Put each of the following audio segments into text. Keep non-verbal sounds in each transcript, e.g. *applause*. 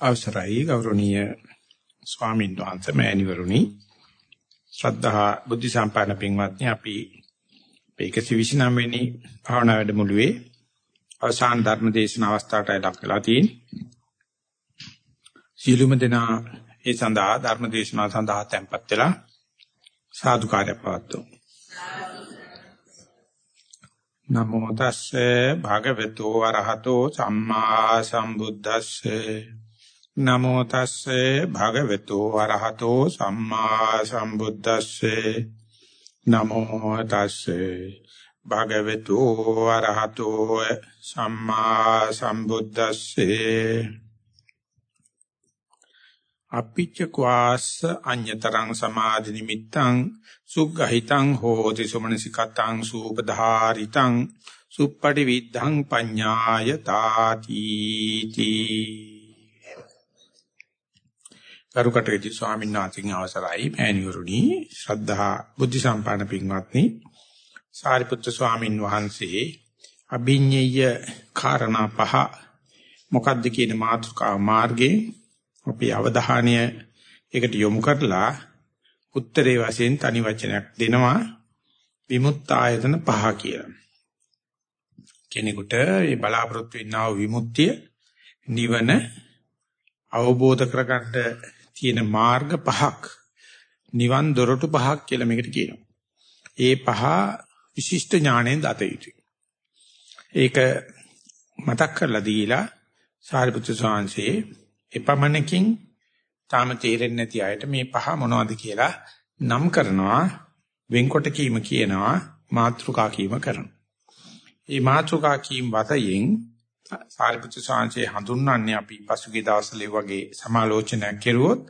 අවසරයි ගෞරවනීය ස්වාමීන් වහන්සේ මෑණිවරුනි ශ්‍රද්ධා බුද්ධ සම්පන්න පින්වත්නි අපි 129 වෙනි භාවනා වැඩමුළුවේ අවසාන ධර්ම දේශන අවස්ථාවටයි ලක් වෙලා තියෙන්නේ. සියලුම දෙනා ඒ සඳහා ධර්ම දේශනාව සඳහා tempත් වෙලා සාදුකාරය පවත්වමු. නමෝ තස්සේ භගවතු වරහතෝ සම්මා සම්බුද්දස්සේ නමෝ තස්සේ භගවතු වරහතෝ සම්මා සම්බුද්දස්සේ. නමෝ තස්සේ භගවතු වරහතෝ සම්මා සම්බුද්දස්සේ. අපිච්ච ක්වාස අඤ්‍යතරං සමාධි නිමිත්තං සුග්ගහිතං හෝති සුමනසිකතං සූපධාරිතං සුප්පටි විද්ධං පඤ්ඤාය තාති තී කරුකටේති ස්වාමීන් වහන්සේගේ අවසරයි මෑණිවරුනි ශ්‍රද්ධා බුද්ධ සම්පන්න පින්වත්නි සාරිපුත්‍ර ස්වාමීන් වහන්සේ අභිඤ්ඤය කාරණා පහ මොකද්ද කියන මාතෘකාව මාර්ගේ අපි අවධානය ඒකට යොමු කරලා උත්තරේ වශයෙන් තනි වචනයක් දෙනවා විමුක්ත ආයතන පහ කියලා. කෙනෙකුට මේ බලාපොරොත්තු වෙනා විමුක්තිය නිවන අවබෝධ කරගන්න තියෙන මාර්ග පහක් නිවන් දොරටු පහක් කියලා මේකට කියනවා. ඒ පහ විශිෂ්ට ඥාණයෙන් දත යුතුයි. ඒක මතක් කරලා දීලා සාරිපුත්‍ර ස්වාමීන් එපමණකින් තාම තේරෙන්නේ නැති අයට මේ පහ මොනවද කියලා නම් කරනවා වෙන්කොට කීම කියනවා මාත්‍රිකා කීම කරනවා. මේ මාත්‍රිකා කීම් වතයෙන් සාරිපුත්‍ර සාංශේ හඳුන්වන්නේ අපි පසුගිය දවස්වල වගේ සමාලෝචනයක් කෙරුවොත්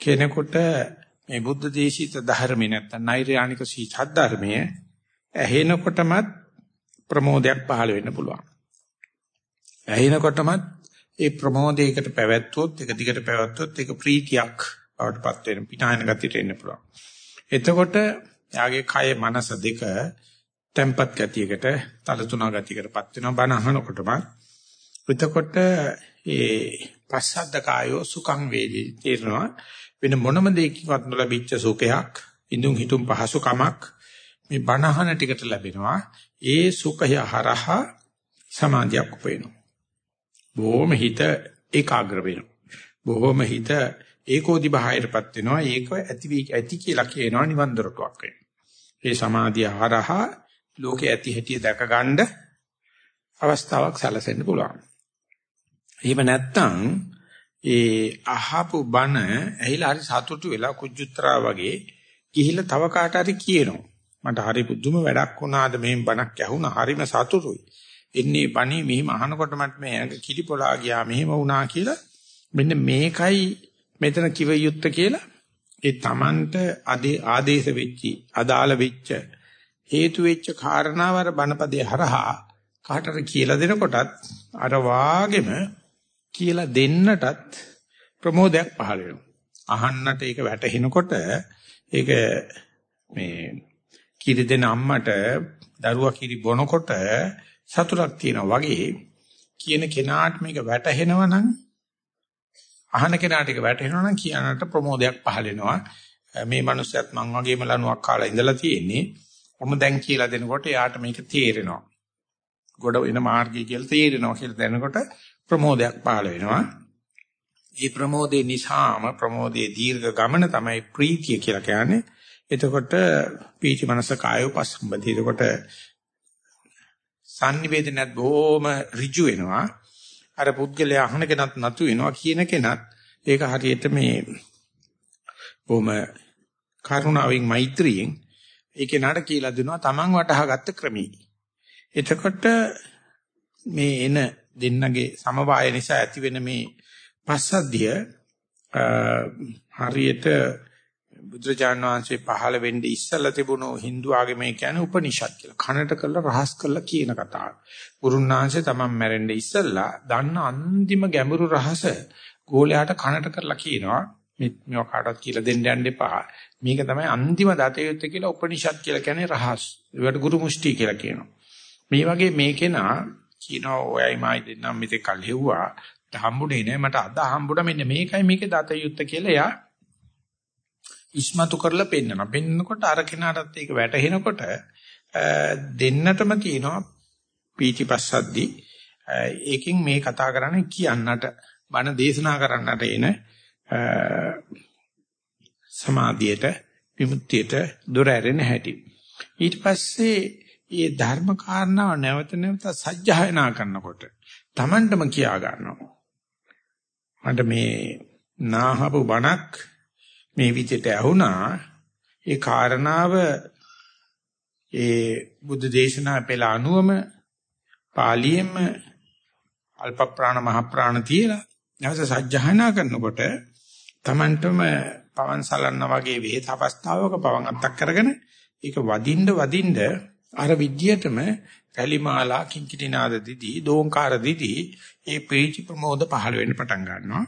කෙනෙකුට මේ බුද්ධ දේශිත ධර්මේ නැත්නම් නෛර්යානික සීත ධර්මයේ ඇහෙනකොටමත් ප්‍රමෝදයක් පහළ වෙන්න පුළුවන්. ඇහෙනකොටමත් ඒ ප්‍රමෝදයකට පැවැත්වුවොත් එක දිගට පැවැත්වුවොත් ඒක ප්‍රීතියක් බවට පත් වෙන පිටායන ගතියට එන්න පුළුවන්. එතකොට යාගේ කය මනස දෙක tempat ගතියකට තලතුණා ගතියකටපත් වෙනවා බණ අහනකොටම. එතකොට ඒ පස්සද්ද කායෝ සුඛං වේදී තේරෙනවා වෙන මොනම දෙයකින්වත් නොලැබිච්ච සුඛයක් ඉදුම් හිතුම් පහසුකමක් මේ බණ අහන ටිකට ලැබෙනවා. ඒ සුඛය හරහා සමාධියක් උපයනවා. බොහොම හිත ඒකාග්‍ර වෙනවා. බොහොම හිත ඒකෝදි බහයටපත් වෙනවා. ඒක ඇති වී ඇති කියලා කියනවා නිවන් දොරටුවක් වෙනවා. ඒ සමාධිය හරහා ලෝකේ ඇති හැටි දැක ගන්න අවස්ථාවක් සැලසෙන්න පුළුවන්. එහෙම නැත්නම් ඒ අහපු බණ ඇහිලා හරි සතුටු වෙලා කුජුත්‍රා වගේ ගිහිල්ලා තව කාට හරි කියනවා. මට හරි පුදුම වැඩක් වුණාද මේ බණක් ඇහුණා හරිම සතුටුයි. එන්නේ බණේ මෙහිම අහනකොට මට මේ ඇඟ කිලිපොලා ගියා මෙහෙම වුණා කියලා මෙන්න මේකයි මෙතන කිව යුත්ත කියලා ඒ Tamanට ආදේශ වෙච්චි අදාළ වෙච්ච හේතු වෙච්ච කාරණාව අර බණපදේ හරහා කාටට කියලා දෙනකොටත් අර වාගෙම කියලා දෙන්නටත් ප්‍රමෝදයක් පහළ වෙනවා. අහන්නට ඒක වැටහෙනකොට ඒක මේ කිරි දෙන අම්මට දරුවා කිරි බොනකොට සතුටක් තියෙනවා වගේ කියන කෙනාට මේක වැටහෙනවා නම් අහන කෙනාට ඒක වැටහෙනවා නම් කියනකට ප්‍රමෝදයක් පහල වෙනවා. මේ මනුස්සයත් මං වගේම ලණුවක් කාලා ඉඳලා තියෙන්නේ. ඔම දැන් කියලා දෙනකොට එයාට මේක තේරෙනවා. ගොඩ වෙන මාර්ගය කියලා තේරෙනවා කියලා දැනකොට ප්‍රමෝදයක් පහල වෙනවා ඒ ප්‍රමෝදේ නිසාම ප්‍රමෝදයේ දීර්ඝ ගමන තමයි ප්‍රීතිය කියලා කියන්නේ එතකොට පීචි මනස කායෝ පස්සම්බති එතකොට sannivedanaත් බොහොම ඍජු වෙනවා. අර පුද්ගලයා අහන කෙනත් නතු වෙනවා කියන කෙනත් ඒක හරියට මේ බොහොම කරුණාවෙන් මෛත්‍රියෙන් ඒ කෙනාට කියලා දෙනවා Taman වටහාගත්ත ක්‍රමී. එතකොට මේ එන දෙන්නගේ සමவாய නිසා ඇතිවෙන මේ පස්සද්ධිය හරියට බුදුරජාණන් වහන්සේ පහළ වෙන්නේ ඉස්සලා තිබුණු Hindu ආගමේ කියන්නේ උපනිෂද් කියලා. කනට කරලා රහස් කරලා කියන කතාව. ගුරුන්වහන්සේ තමන් මැරෙන්නේ ඉස්සලා දන්න අන්තිම ගැඹුරු රහස ගෝලයාට කනට කරලා කියනවා. මේවා කාටවත් කියලා දෙන්න යන්න එපා. මේක තමයි අන්තිම දතයුත්ත කියලා උපනිෂද් කියලා කියන්නේ රහස්. ඒකට ගුරු මුෂ්ටි කියලා කියනවා. මේ වගේ මේකේනා කියනවා ඔයයි මායි දෙන්නම් මෙතෙක් කල් හෙව්වා. හම්බුනේ නෑ මට අද හම්බුණා මෙන්න මේකයි මේකේ දත යුත්ත කියලා එයා ඉස්මතු කරලා පෙන්නනවා. පෙන්නකොට අර කෙනාටත් ඒක වැටහෙනකොට දෙන්නටම තියෙනවා පීචිපස්සද්දි ඒකෙන් මේ කතා කරන්නේ කියන්නට බණ දේශනා කරන්නට එන සමාධියට විමුක්තියට දොර ඇරෙන හැටි. ඊට පස්සේ මේ ධර්ම කාරණාව නැවත නැවත සජ්ජායනා කරනකොට Tamanටම කියා ගන්නවා. මට මේ නාහපු බණක් මේ විදිහට ඇහුණා. ඒ කාරණාව ඒ බුද්ධ දේශනා පෙළ අනුවම පාලියෙම අල්ප ප්‍රාණ මහ ප්‍රාණ තියලා නැවත සජ්ජායනා කරනකොට Tamanටම පවන් සලන්න වගේ වේත අවස්ථාවක පවන් අත්තක් කරගෙන ඒක වදින්න වදින්න අර විද්‍යටම කැලිමාලා කිංකිණිනාද දිදී දෝංකාර දිදී ඒ ප්‍රීති ප්‍රමෝද පහළ වෙන්න පටන් ගන්නවා.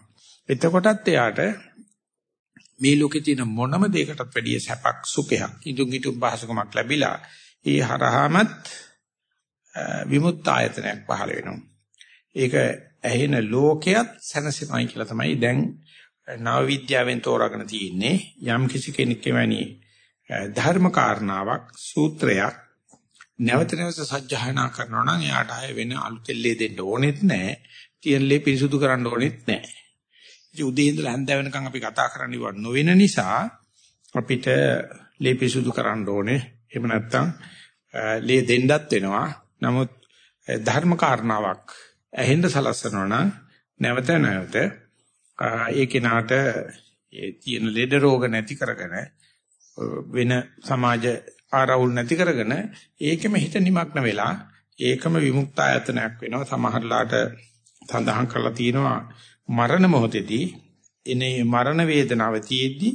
එතකොටත් එයාට මේ ලෝකේ තියෙන මොනම දෙයකටත් වැඩිය සැපක් සුඛයක් ඉදුම් ඉදුම් පහසුකමක් ලැබිලා ඒ හරහාමත් විමුක්ත ආයතනයක් පහළ වෙනවා. ඒක ඇහෙන ලෝකයක් සැනසෙනයි කියලා තමයි දැන් නව විද්‍යාවෙන් තෝරාගෙන තියෙන්නේ. යම් කිසි කෙනෙක් එවැනි ධර්ම කාරණාවක් සූත්‍රයක් නැවත නැවත සජ්ජහායනා කරනවා නම් එයාට ආය වෙන අලුතෙල්ලේ දෙන්න ඕනෙත් නැහැ. තියෙනලේ පිරිසුදු කරන්න ඕනෙත් නැහැ. ඉතින් උදේ ඉඳලා හැන්ද වෙනකන් අපි කතා කරන්න ඉව නොවෙන නිසා අපිට ලේ පිරිසුදු කරන්න ඕනේ. එහෙම නැත්නම් ලේ දෙන්නත් වෙනවා. නමුත් ධර්ම කාරණාවක් ඇහෙන්න සලස්සනවා නම් නැවත නැවත ඒ කෙනාට ඒ තියෙන ලෙඩ රෝග නැති කරගෙන වෙන සමාජ ආරවුල් නැති කරගෙන ඒකෙම හිත නිමග්න වෙලා ඒකම විමුක්ත ආයතනයක් වෙනවා සමහරලාට සඳහන් කරලා තියෙනවා මරණ මොහොතේදී එනේ මරණ වේදනාව තියෙද්දි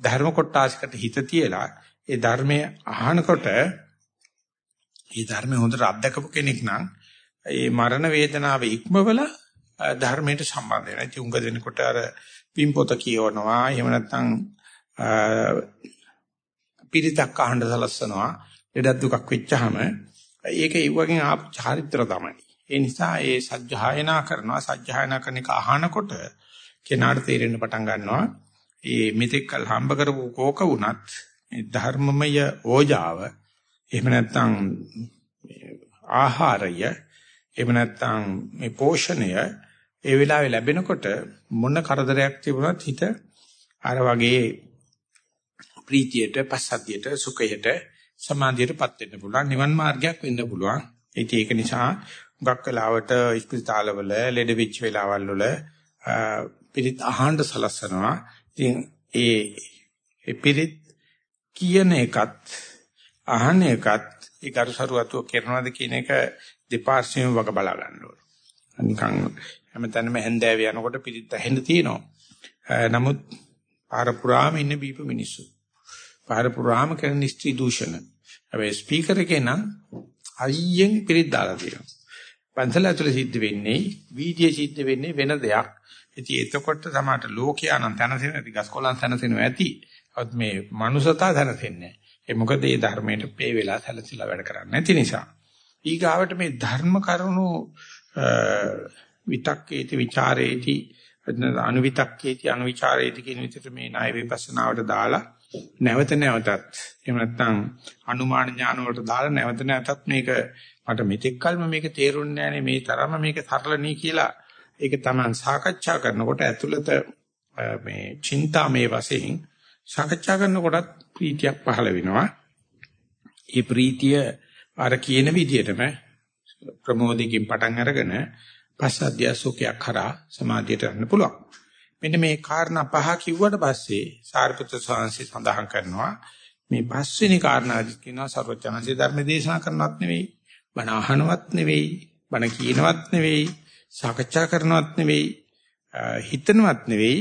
ධර්ම කොටාසිකට හිත තියලා ඒ ධර්මයේ අහනකොට ඒ ධර්මයේ හොඳට අත්දකපු කෙනෙක් නම් ඒ මරණ වේදනාව ඉක්මවලා ධර්මයට සම්බන්ධ වෙනවා. ඉතින් උඟ දෙනකොට අර පින්පොත කියවනවා. එහෙම නැත්නම් පිරිතක් අහන්න සලස්සනවා. ලෙඩක් දුකක් වෙච්චාම ඒක ඒ වගේ ආපු චාරිත්‍ර තමයි. ඒ නිසා ඒ සජ්ජායනා කරනවා. සජ්ජායනා කරන එක අහනකොට කෙනාට තේරෙන්න පටන් ගන්නවා. ඒ මෙතෙක්කල් හම්බ කරපු කෝක වුණත් ධර්මමය ඕජාව එහෙම නැත්නම් ආහාරය එහෙම නැත්නම් මේ පෝෂණය ඒ වෙලාවේ ලැබෙනකොට මොන කරදරයක් තිබුණත් හිත අර වගේ ප්‍රීතියට, පස්සද්ධියට, සුඛයට, සමාධියටපත් වෙන්න පුළුවන්. නිවන් මාර්ගයක් වෙන්න පුළුවන්. ඉතින් ඒක නිසා හුඟක් වෙලාවට ස්පිරිතාලවල ලෙඩ වෙච්ච වෙලාවල් වල පිළිත් අහන්න සලස්සනවා. ඉතින් ඒ ඒ පිළිත් කියන එකත් අහන එකත් ඒ කරුසරුවතු කරනවද කියන එක දෙපාර්ශ්වයෙන්ම වග බලා ගන්න ඕන. නිකන් හැමතැනම හැන්දෑව යනකොට පිළිත් ඇහෙන්න තියෙනවා. නමුත් පාර පුරාම ඉන්න බීප මිනිස්සු. පාර පුරාම කරන ස්ත්‍රී දූෂණ. හැබැයි ස්පීකර් එකේ නම් අයියෙන් පිළිත් දාලා තියෙනවා. පන්සල ඇතුලේ සිද්ධ වෙන්නේ වීදියේ සිද්ධ වෙන්නේ වෙන දෙයක්. ඉතින් එතකොට තමයි ලෝකයා නම් තනසෙන ඇති ගස්කොලන් තනසෙනවා ඇති. ඒත් මේ මනුසතා තනසෙන්නේ නැහැ. ඒ මොකද මේ ධර්මයට පේ වෙලා සැලසිලා වැඩ කරන්නේ නැති නිසා. ඊගාවට මේ ධර්ම කරුණු විතක්කේති ਵਿਚාරේති අනුවිතක්කේති අනුවිචාරේති කියන විදිහට මේ ණය විපස්සනාවට දාලා නැවත නැවතත් එහෙම නැත්නම් අනුමාන ඥාන වලට දාලා නැවත නැවතත් මේක මට මෙතෙක් කල්ම මේක තේරුන්නේ නැහැ මේ තරම මේක සරල නී කියලා ඒක තමයි සාකච්ඡා කරනකොට ඇතුළත මේ චින්තාමේ වශයෙන් සාකච්ඡා කරනකොටත් ප්‍රීතියක් පහළ වෙනවා. ඒ ප්‍රීතිය අර කියන විදිහටම ප්‍රමෝදයෙන් පටන් අරගෙන පස්සද්ධිය සුඛයක් කරා සමාධියට යන්න පුළුවන්. මෙන්න මේ කාරණා පහ කිව්වට පස්සේ සාරිපුත්‍ර ස්වාමීන් සඳහන් කරනවා. මේ පස්වෙනි කාරණාදි කියනවා සර්වඥාන්සේ ධර්ම දේශනා කරනවත් නෙවෙයි බණ අහනවත් නෙවෙයි බණ කියනවත් නෙවෙයි සාකච්ඡා කරනවත් නෙවෙයි හිතනවත් නෙවෙයි.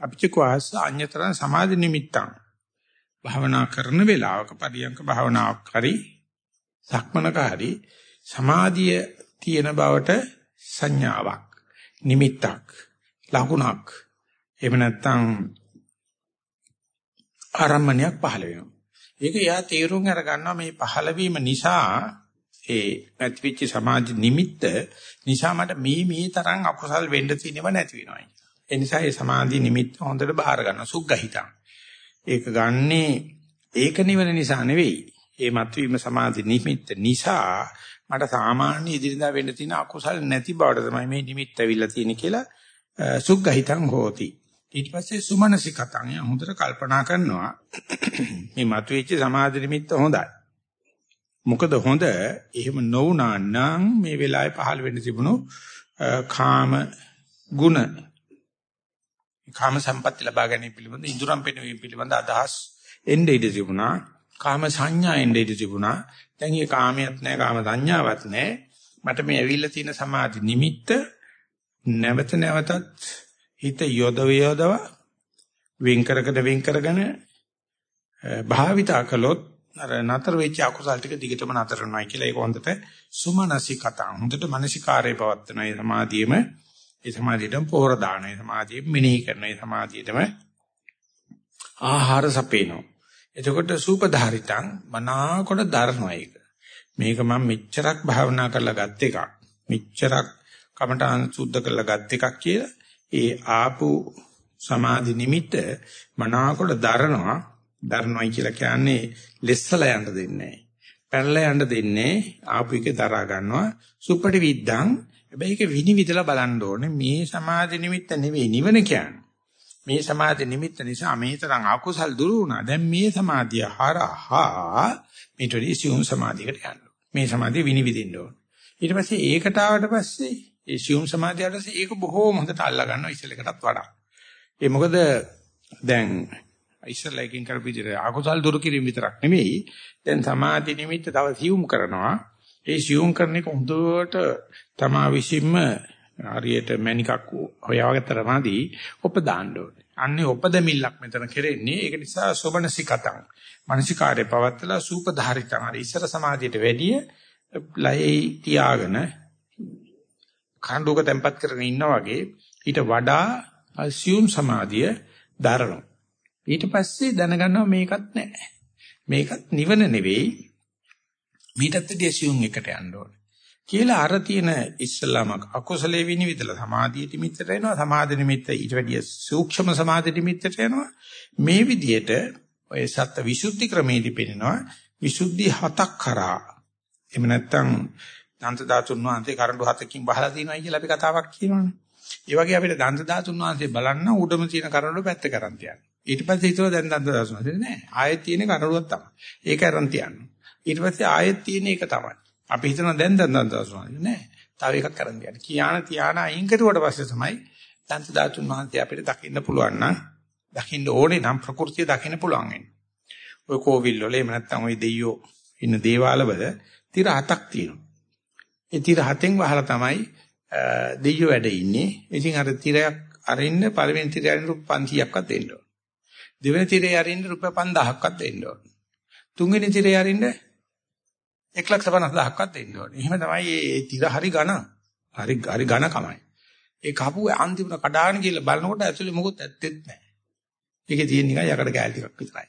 අපිචකවාස අඤ්‍යතරං සමාධි නිමිත්තං. භාවනා කරන වෙලාවක පරියංක භාවනාවක් හරි සක්මනක හරි සමාධිය තියෙන බවට සංඥාවක් නිමිත්තක් ලකුණක් එහෙම නැත්නම් ආරම්මණයක් පහළ වෙනවා. ඒක එයා තීරුම් අර ගන්නවා මේ පහළ වීම නිසා ඒ ඇතිවිච්ච සමාධි නිමිත්ත නිසා මට මේ මේ තරම් අකුසල් වෙන්න තියෙනව නැති වෙනවා. ඒ නිසා ඒ සමාධි නිමිත්ත හොඳට බාර ගන්න සුග්ගහිතං. ඒක ගන්නේ ඒක නිවන නිසා නෙවෙයි. ඒ මත්වීම සමාධි නිමිත්ත නිසා මට සාමාන්‍ය ඉදිරියදා වෙන්න තියෙන අකුසල් නැති බවට තමයි මේ නිමිත්ත ඇවිල්ලා තියෙන්නේ කියලා සුග්ගහිතං හෝති. ඊට පස්සේ සුමනසිකතං හොඳට කල්පනා කරනවා මේ මතුවෙච්ච සමාධි නිමිත්ත හොඳයි. මොකද හොඳ එහෙම නොවුනා නම් මේ වෙලාවේ පහළ වෙන්න තිබුණු කාම ගුණ කාම සම්පatti ලබා ගැනීම පිළිබඳ ඉඳුරම් පෙනවීම පිළිබඳ අදහස් එන්නේ ඉඳී තිබුණා කාම සංඥා එන්නේ ඉඳී තිබුණා. දැන් මේ කාමයක් නැහැ කාම සංඥාවක් නැහැ මට මේ ඇවිල්ලා තියෙන සමාධි නිමිත්ත නැවත නැවතත් හිත යොදව යොදව වෙන් කරකට වෙන් කරගෙන භාවිතා කළොත් අර නතර වෙච්ච අකුසල් ටික දිගටම නතර වෙනවා කියලා ඒක හොඳට සුමනසිකතා හොඳට මානසිකාරය පවත්වන ඒ සමාධියෙම ඒ සමාධියටම පොහොර දාන ඒ සමාධිය මෙනෙහි කරන ඒ සමාධියටම ආහාර සපේනවා එතකොට සූපධාරිතං මනාකොට දරනවා ඒක. මේක මම මෙච්චරක් භාවනා කරලා ගත් එකක්. මෙච්චරක් කමඨාන් සුද්ධ කරලා ගත් එකක් කියලා ඒ ආපු සමාධි නිමිත්ත මනාකොට දරනවා. දරනවායි කියලා කියන්නේ ලෙස්සලා යන්න දෙන්නේ නැහැ. පැනලා යන්න දෙන්නේ ආපු එක දරා ගන්නවා. සුපටි විද්දං. හැබැයි ඒක විනිවිදලා බලන්න ඕනේ. මේ සමාධි නිමිත්ත නෙවෙයි නිවන කියන්නේ. මේ සමාධි නිමිත්ත නිසා මේ තරම් අකුසල් දුරු වුණා. දැන් මේ සමාධිය හරහා මේටරි සියුම් සමාධියකට යන්න. මේ සමාධිය විනිවිදින්න ඕනේ. ඊට පස්සේ ඒකට ආවට පස්සේ ඒ සියුම් සමාධියට ඒක බොහෝම හොඳට අල්ලා ගන්නවා ඉස්සෙල්ලකටත් වඩා. ඒ මොකද දැන් ඉස්සෙල්ලා එකකින් කරපු විදිහට අකුසල් දුරු කිරීම විතරක් නෙමෙයි දැන් සමාධි නිමිත්ත තව සියුම් කරනවා. ඒ සියුම් කරන එක හොඳට තමා විසින්ම හරියට මණිකක් හොයාගත්තරමදී උපදාන්න ඕනේ. අන්නේ උපදමිල්ලක් මෙතන කෙරෙන්නේ. ඒක නිසා සෝබනසිකතං. මානසිකාරය පවත්තලා සූපධාරිතං. අර ඉස්සර සමාධියට වැඩිය ලයේ තියාගෙන කණ්ඩුක තැම්පත් කරගෙන ඉන්නා වගේ ඊට වඩා assume සමාධිය දරනවා. ඊට පස්සේ දැනගන්නවා මේකත් නැහැ. මේකත් නිවන නෙවෙයි. මීටත් වැඩි assume එකට යන්න ඕනේ. කියලා අර තියෙන ඉස්සලාම අකුසලේ විනිවිදලා සමාධිය නිමිත්තට එනවා. සමාධි නිමිත්ත ඊට වැඩිය සූක්ෂම සමාධි නිමිත්තට එනවා. මේ විදිහට ඔය සත්‍ය විසුද්ධි ක්‍රමේදී පෙන්නනවා. විසුද්ධි හතක් කරා. එහෙම නැත්නම් දන්ත ධාතුන් වහන්සේ කරඬු හතකින් බහලා තිනවයි කියලා අපි කතාවක් කියනවනේ. ඒ වගේ අපිට දන්ත ධාතුන් වහන්සේ බලන්න උඩම තියෙන කරඬු පැත්ත කරන් තියන්න. ඊට පස්සේ හිතුවා දැන් දන්ත ධාතුන් වහන්සේ නෑ. ආයෙත් තියෙන කරඬුවක් තමයි. ඒක අරන් තියන්න. ඊට පස්සේ ආයෙත් තියෙන එක තමයි. අපි හිතනවා දැන් දන්ත දාසුනාලි නෑ. තව එකක් කරන් දෙන්න. කියාන තියාන අයින් කරුවට පස්සේ තමයි දන්ත ධාතුන් වහන්සේ අපිට දකින්න පුළුවන් නම් දකින්න ඕනේ නම් ප්‍රകൃතිය දකින්න පුළුවන් වෙන්නේ. ඔය කෝවිල් වල එහෙම නැත්නම් ওই දෙයියෝ ඉන්න දේවාලවල තිර හතක් තියෙනවා. ඒ තිර හතෙන් වහලා තමයි දෙයියෝ වැඩ ඉන්නේ. ඉතින් අර තිරයක් අරින්න පළවෙනි තිරය අරින්න රුපියල් 500ක්වත් දෙන්න ඕන. දෙවෙනි තිරේ අරින්න රුපියල් 5000ක්වත් දෙන්න ඕන. තුන්වෙනි තිරේ අරින්න 150000ක්වත් දෙන්න ඕන. එහෙම තමයි මේ තිර හරි ඝන. හරි හරි ඝන කමයි. ඒ කපුව අන්තිමට කඩාගෙන ගිහලා බලනකොට ඇතුලේ මොකොත් ඇත්තෙත් නැහැ. ඒකේ තියෙන නිකන් යකඩ කෑලි ටිකක් විතරයි.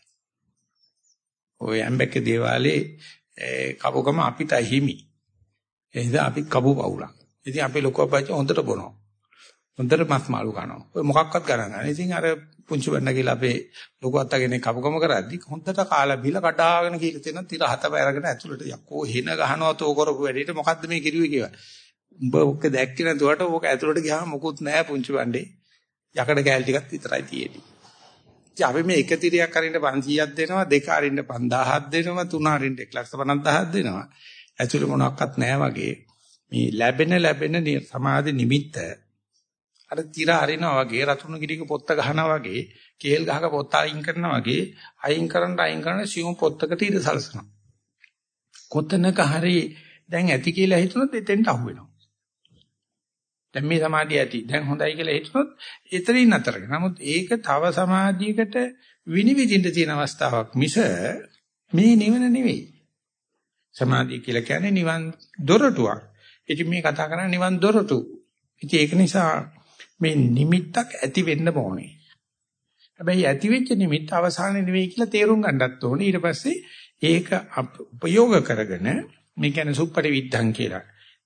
ඔය ඇම්බැක්කේ දේවාලේ කපුකම අපිට හිමි. ඒ නිසා අපි කබු පවුලක්. ඉතින් අපේ ලොකු අපච්චි හොඳට බොනවා. හොඳට මස් මාළු කනවා. ඔය මොකක්වත් ගණන් ගන්න. ඉතින් අර පුංචි බණ්ඩ කියලා අපේ ලොකු අත්තගෙන කපුකම කරද්දි හොඳට කාලා බීලා කඩාගෙන කියලා තියෙන තිර හතම අරගෙන ඇතුළට යකෝ හෙන ගහනවා තෝ කරපු වැඩේට මොකද්ද මේ කිරුවේ කියලා. උඹ ඔක දැක්කේ නැතුවට ඕක ඇතුළට ගියාම මොකුත් නැහැ පුංචි බණ්ඩේ. යකඩ කෑලි ටිකක් විතරයි තියෙන්නේ. ඉතින් අපි මේ එක තිරයක් අරින්න 500ක් දෙනවා දෙක අරින්න 5000ක් දෙනවා තුන අරින්න 150000ක් දෙනවා. ඇතුළේ මොනවත් නැහැ වගේ මේ ලැබෙන ලැබෙන සමාධි නිමිත්ත අර tira අරිනවා වගේ රතුණු ගිරික පොත්ත ගහනවා වගේ කේල් ගහක පොත්ත අයින් කරනවා වගේ අයින් කරන්න අයින් කරන සියුම් පොත්තකට ඉඳ සලසනවා. කොතනක හරි දැන් ඇති කියලා හිතුනොත් එතෙන්ට අහු වෙනවා. දැන් මේ සමාධිය ඇති. දැන් හොඳයි කියලා හිතුනොත් එතනින් නතර කරනවා. නමුත් ඒක තව සමාධියකට විනිවිදින්න තියෙන අවස්ථාවක් මිස මේ නිවන නෙවෙයි. සමාධිය කියලා කියන්නේ නිවන් දොරටුවක්. ඉතින් මේ කතා කරන්නේ නිවන් දොරටු. ඉතින් ඒක නිසා මේ නිමිත්තක් ඇති වෙන්න ඕනේ. හැබැයි ඇති වෙච්ච නිමිත්ත අවසානයේ නෙවෙයි කියලා තේරුම් ගන්නත් ඕනේ. ඊට පස්සේ ඒක උපයෝග කරගෙන මේ කියන්නේ සුප්පටි විද්ධං කියලා.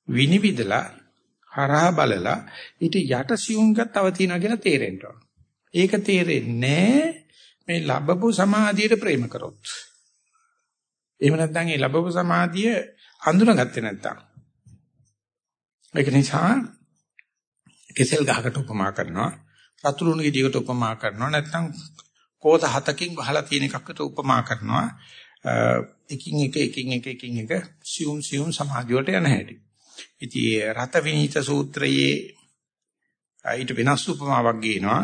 විනිවිදලා හරහා බලලා ඊට යට සියුම්ගත් තව තියනවා කියලා තේරෙන්න ඒක තේරෙන්නේ මේ ලැබපු සමාධියට ප්‍රේම කරොත්. එහෙම නැත්නම් ඒ ලැබපු සමාධිය හඳුනාගත්තේ නැත්නම්. ඒක නිසා කෙසෙල් ගහකට උපමා කරනවා, රතුරුණු ගෙඩියකට උපමා කරනවා, නැත්නම් කෝත හතකින් වහලා තියෙන එකකට උපමා කරනවා. එකින් එක එකින් එක එකින් එක සියුම් සියුම් සමාධිය වලට යන හැටි. ඉතින් රත විනීත සූත්‍රයේ ඊට වෙනස් උපමාවක් ගේනවා.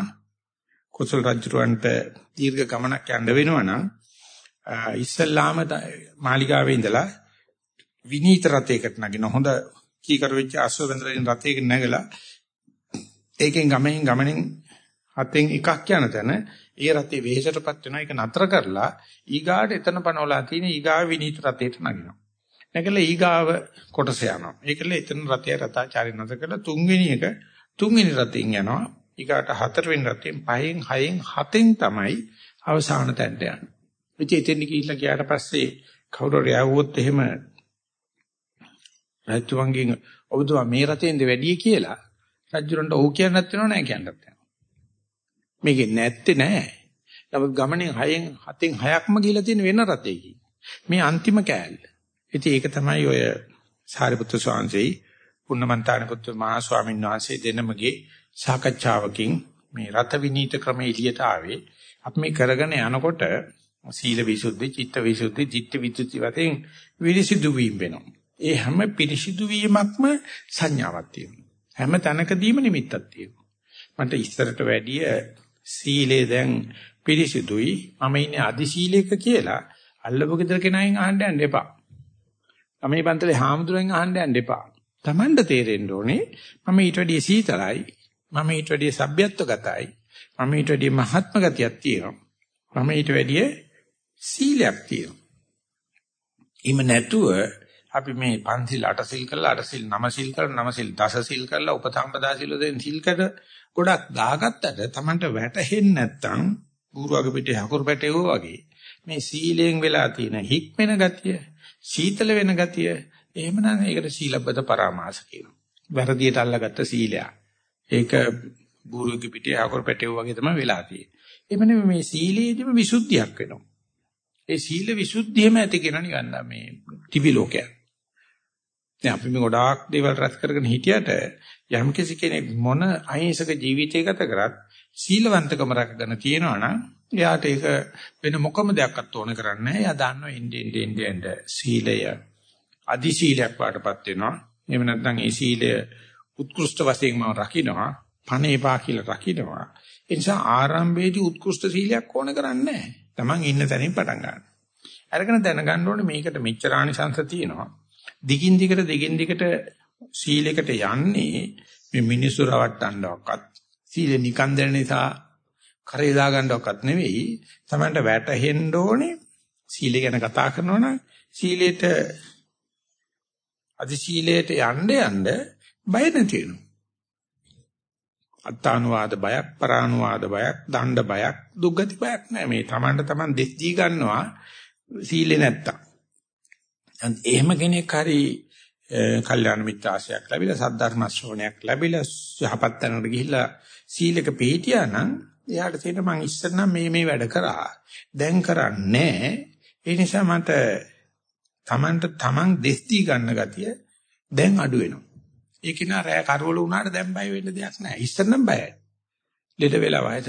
කුසල රජුරවන්ට දීර්ඝ ගමනක් යන්න වෙනවා නම් ඉස්සල්ලාම මාලිගාවේ ඉඳලා විනීත රතයකට නගින හොඳ කීකර වෙච්ච අශ්වබන්දරින් රතයක නැගලා ඒකෙන් ගමෙන් ගමනෙන් හතෙන් එකක් යන තැන ඒ රතේ වෙහෙසටපත් වෙනවා. ඒක නතර කරලා ඊගාට එතන පනවලා තියෙන ඊගාව විනීත රතේට නගිනවා. නැගලා ඊගාව කොටස යනවා. ඒකල එතන රතය රතාචාරි නතර කරලා තුන්වෙනි එක තුන්වෙනි රතෙන් යනවා. ඊගාට හතරවෙනි රතෙන් පහෙන් හයෙන් හතෙන් තමයි අවසාන තැනට යන්නේ. ඉතින් එතෙන් ගිහිල්ලා ගියාට පස්සේ කවුරු හරි ආවොත් එහෙම රජතුමන්ගෙන් ඔබතුමා මේ රතෙන්ද වැඩි කියලා රජුරන්ට ඔව් කියන්නත් වෙනව නෑ කියන්නත් වෙනවා. මේකේ නැත්තේ නෑ. නමුත් ගමනේ 6න් 7න් 6ක්ම ගිහිලා තියෙන වෙන රතේකින්. මේ අන්තිම කෑල්ල. ඉතින් ඒක තමයි ඔය සාරිපුත්‍ර ස්වාමීන් පුන්නමන්තාන පුත්‍ර මහා ස්වාමීන් වහන්සේ දෙනමගේ සාකච්ඡාවකින් මේ රත විනීත ක්‍රමයේ එළියට ආවේ. අපි මේ කරගෙන යනකොට සීල විසුද්ධි, චිත්ත විසුද්ධි, ධිට්ඨි විසුද්ධි වශයෙන් විරිසිදු වීම වෙනවා. ඒ හැම පිරිසිදු වීමක්ම සංඥාවක් තියෙනවා. හැම තැනකදීම නිමිත්තක් තියෙනවා. මන්ට ඉස්තරට වැඩිය සීලේ දැන් පිරිසිදුයි. මම ඉන්නේ අදි සීලයක කියලා අල්ලපු ගෙදර කෙනායින් අහන්න යන්න එපා. අමේ පන්තලේ හාමුදුරෙන් අහන්න යන්න එපා. Tamanda තේරෙන්න ඕනේ මම ඊට වැඩිය සීතලයි. මම ඊට වැඩිය සભ્યත්ව ගතයි. මම ඊට වැඩිය මහත්ම ගතියක් තියෙනවා. මම ඊට වැඩිය සීලයක් තියෙනවා. එහෙම නැතුව අපි මේ පන්සිල් අටසිල් කරලා අටසිල් නවසිල් කරලා නවසිල් දසසිල් කරලා උපසම්පදා සිල් දෙන් සිල්කට ගොඩක් දාගත්තට Tamanට වැටහෙන්නේ නැත්තම් ඌරුවග පිටේ හකුරු පැටේව වගේ මේ සීලයෙන් වෙලා තියෙන හික්මෙන ගතිය සීතල වෙන ගතිය එහෙමනම් ඒකට සීලබ්බත පරාමාස කියනවා. වැරදියට අල්ලගත්ත සීලයක්. ඒක බුරුගේ පිටේ හකුරු පැටේව වගේ තමයි වෙලා තියෙන්නේ. එමනේ මේ සීලේදීම විසුද්ධියක් වෙනවා. ඒ සීල විසුද්ධියම ඇති කෙනා නිකන් මේ ටිවි ලෝකයක්. දැන් අපි මේ ගොඩාක් දේවල් රැස් කරගෙන හිටියට යම් කෙනෙක් මොන අහිංසක ජීවිතය ගත කරත් සීලවන්තකම රැකගෙන තියෙනවා නම් එයාට ඒක වෙන මොකම දෙයක්වත් ඕන කරන්නේ නැහැ. එයා දන්නවා ඉන්දෙන් ඉන්දෙන් සීලය අදි සීලයක් පාටපත් වෙනවා. එහෙම නැත්නම් ඒ සීලය උත්කෘෂ්ඨ වශයෙන් මම රකින්නවා. පණේපා කියලා රකින්නවා. ඒ නිසා ආරම්භයේදී උත්කෘෂ්ඨ සීලයක් ඕන කරන්නේ නැහැ. Taman ඉන්න තැනින් පටන් ගන්න. අරගෙන දැනගන්න ඕනේ මේකට මෙච්චරානිසංශ තියෙනවා. දිගින් දිගට දිගින් දිගට සීලයකට යන්නේ මේ මිනිස්සු රවට්ටන්නවක්වත්. සීලෙ නිකන් දෙන නිසා කරේ දා ගන්නවක්වත් නෙවෙයි. තමන්ට වැටහෙන්න ඕනේ සීලය ගැන කතා කරනවා නම් සීලයට අදි සීලයට යන්න යන්න බය නැති වෙනවා. අත්තානුවාද බයක් පරානුවාද බයක් දණ්ඩ බයක් දුක්ගති බයක් නැහැ මේ තමන්ට තමන් දෙස් දී ගන්නවා සීලේ නැත්තම්. එහෙම කෙනෙක් හරි කල්යාණ මිත්‍ර ආශ්‍රයක් ලැබිලා සද්ධර්ම ශ්‍රවණයක් ලැබිලා යහපත් තැනකට ගිහිල්ලා සීලක පිළිහිටියා නම් එයාට තේරෙන මං ඉස්සර නම් මේ මේ වැඩ කරා. දැන් කරන්නේ ඒ නිසා මට Tamanට Taman දෙස්ති ගන්න ගතිය දැන් අඩු වෙනවා. ඒක නා රෑ කරවල වුණාට දැන් බය වෙන්න දෙයක් නැහැ. ඉස්සර නම් බයයි. ලෙඩ වෙලා වයස